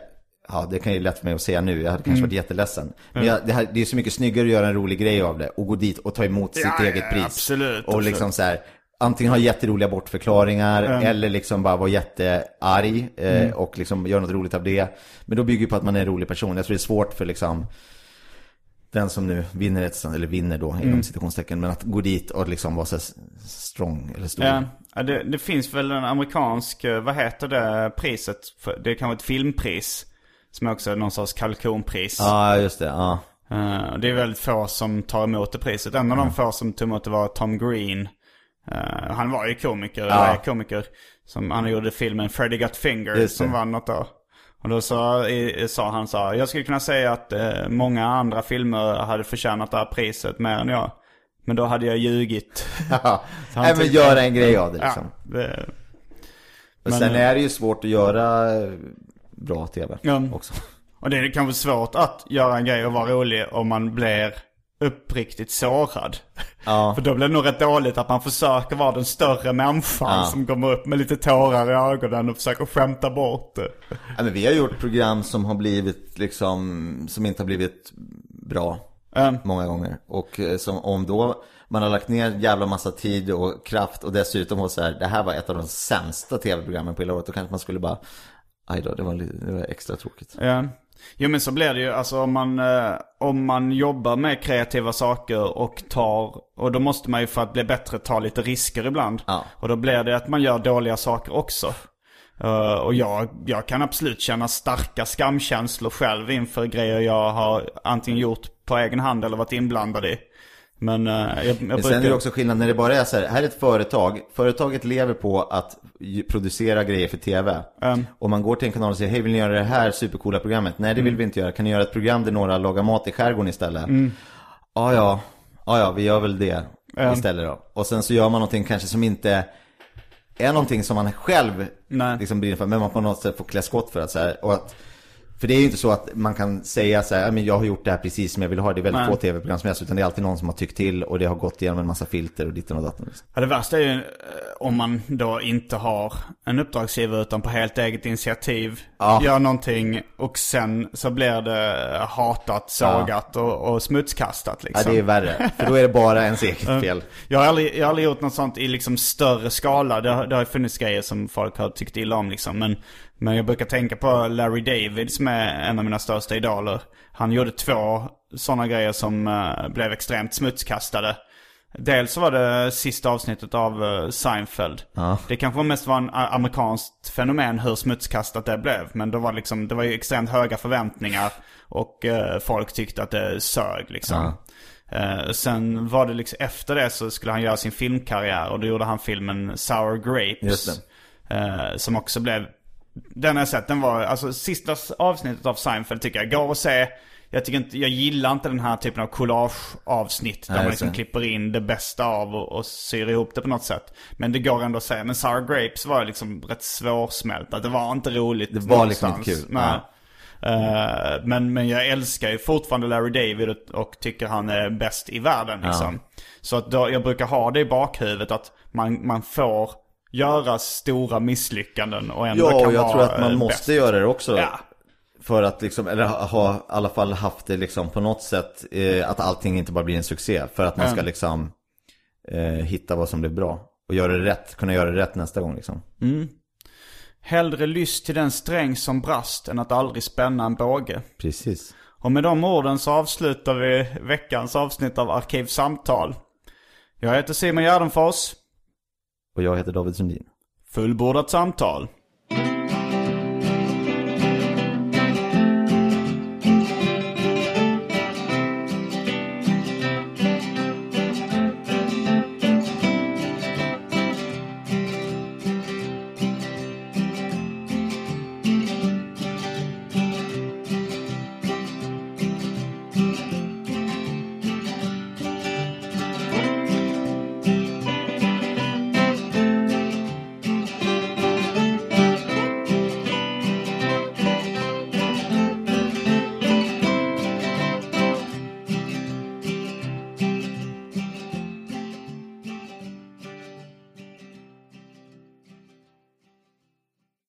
ja det kan ju lätt för mig att säga nu, jag hade kanske varit jätteledsen. Men jag, det, här, det är så mycket snyggare att göra en rolig grej av det och gå dit och ta emot sitt Ja, eget ja, pris. absolut, Och liksom absolut. så här, antingen ha jätteroliga bortförklaringar eller liksom bara vara jättearg eh, och liksom göra något roligt av det. Men då bygger det på att man är en rolig person. Jag tror det är svårt för liksom den som nu vinner ett, eller vinner då inom citationstecken, men att gå dit och liksom vara så strong eller stor. Ja, det, det finns väl en amerikansk, eh, vad heter det priset? Det är kanske ett filmpris. Som är också någon sorts kalkonpris. Ja, just det. Ja. Eh, det är väldigt få som tar emot det priset. En av de få som tog emot det var Tom Green. Eh, han var ju komiker, Ja. är komiker. Som, han gjorde filmen Freddy Got det. som vann något år. Och då sa, i, sa han så jag skulle kunna säga att eh, många andra filmer hade förtjänat det här priset mer än jag. Men då hade jag ljugit. Ja, Nej men göra en grej av det liksom. Ja, det, Men- sen är det ju svårt att göra eh, bra tv Ja. också. och det är kanske svårt att göra en grej och vara rolig om man blir uppriktigt sårad. Ja. För då blir det nog rätt dåligt att man försöker vara den större människan Ja. som kommer upp med lite tårar i ögonen och försöker skämta bort det. ja men vi har gjort program som har blivit liksom, som inte har blivit bra Um, många gånger. Och eh, som om då man har lagt ner jävla massa tid och kraft och dessutom var så här, det här var ett av de sämsta tv-programmen på hela året. Då kanske man skulle bara, aj då, det var, det var extra tråkigt. Ja. Jo men så blir det ju, alltså om man, eh, om man jobbar med kreativa saker och tar, och då måste man ju för att bli bättre ta lite risker ibland. Ja. Och då blir det att man gör dåliga saker också. Eh, och jag, jag kan absolut känna starka skamkänslor själv inför grejer jag har antingen gjort på egen hand eller varit inblandad i. Men eh, jag, jag Men sen är det också skillnad när det bara är så här, här är ett företag. Företaget lever på att producera grejer för tv. Mm. Och man går till en kanal och säger, hej vill ni göra det här supercoola programmet? Nej det vill vi inte göra. Kan ni göra ett program där några lagar mat i skärgården istället? Mm. Ja, ja, ja, ja, vi gör väl det Mm. istället då. Och sen så gör man någonting kanske som inte är någonting som man själv Nej. liksom brinner för. Men man på något sätt får klä skott för att så här, och att för det är ju inte så att man kan säga så här, "Ja, jag har gjort det här precis som jag vill ha. Det är väldigt Nej. få tv-program som helst. Utan det är alltid någon som har tyckt till och det har gått igenom en massa filter och ditten och datten. Liksom. Ja, det värsta är ju eh, om man då inte har en uppdragsgivare utan på helt eget initiativ Ja. gör någonting och sen så blir det hatat, sågat och, och smutskastat Ja, liksom. det är värre. För då är det bara ens eget fel. Jag har, aldrig, jag har aldrig gjort något sånt i liksom större skala. Det, har- det har funnits grejer som folk har tyckt illa om liksom. Men, men jag brukar tänka på Larry David som är en av mina största idoler. Han gjorde två sådana grejer som eh, blev extremt smutskastade. Dels var det sista avsnittet av eh, Seinfeld. Ja. Det kanske mest var en a- amerikanskt fenomen hur smutskastat det blev. Men det var liksom, det var ju extremt höga förväntningar. Och eh, folk tyckte att det sög liksom. Eh, sen var det liksom, efter det så skulle han göra sin filmkarriär. Och då gjorde han filmen Sour Grapes. Eh, som också blev, den har jag sett, den var, alltså sista avsnittet av Seinfeld tycker jag går att se. Jag tycker inte, jag gillar inte den här typen av collageavsnitt. Där Nej, man liksom så. klipper in det bästa av och, och syr ihop det på något sätt. Men det går ändå att säga. Men Sour Grapes var liksom rätt svårsmält. Det var inte roligt Det var liksom någonstans. inte kul. Nej. Eh, men, men jag älskar ju fortfarande Larry David och, och tycker han är bäst i världen liksom. Så att då, jag brukar ha det i bakhuvudet att man, man får göra stora misslyckanden och ändå Ja, kan och jag tror att man eh, måste bäst. göra det också. Ja. För att liksom, eller ha, i alla fall haft det liksom på något sätt, eh, att allting inte bara blir en succé. För att man ska Mm. liksom eh, hitta vad som blir bra. Och göra det rätt, kunna göra det rätt nästa gång liksom. Hellre lyss till den sträng som brast än att aldrig spänna en båge. Precis. Och med de orden så avslutar vi veckans avsnitt av Arkivsamtal. Jag heter Simon Gärdenfors. Och jag heter David Sundin. Fullbordat samtal.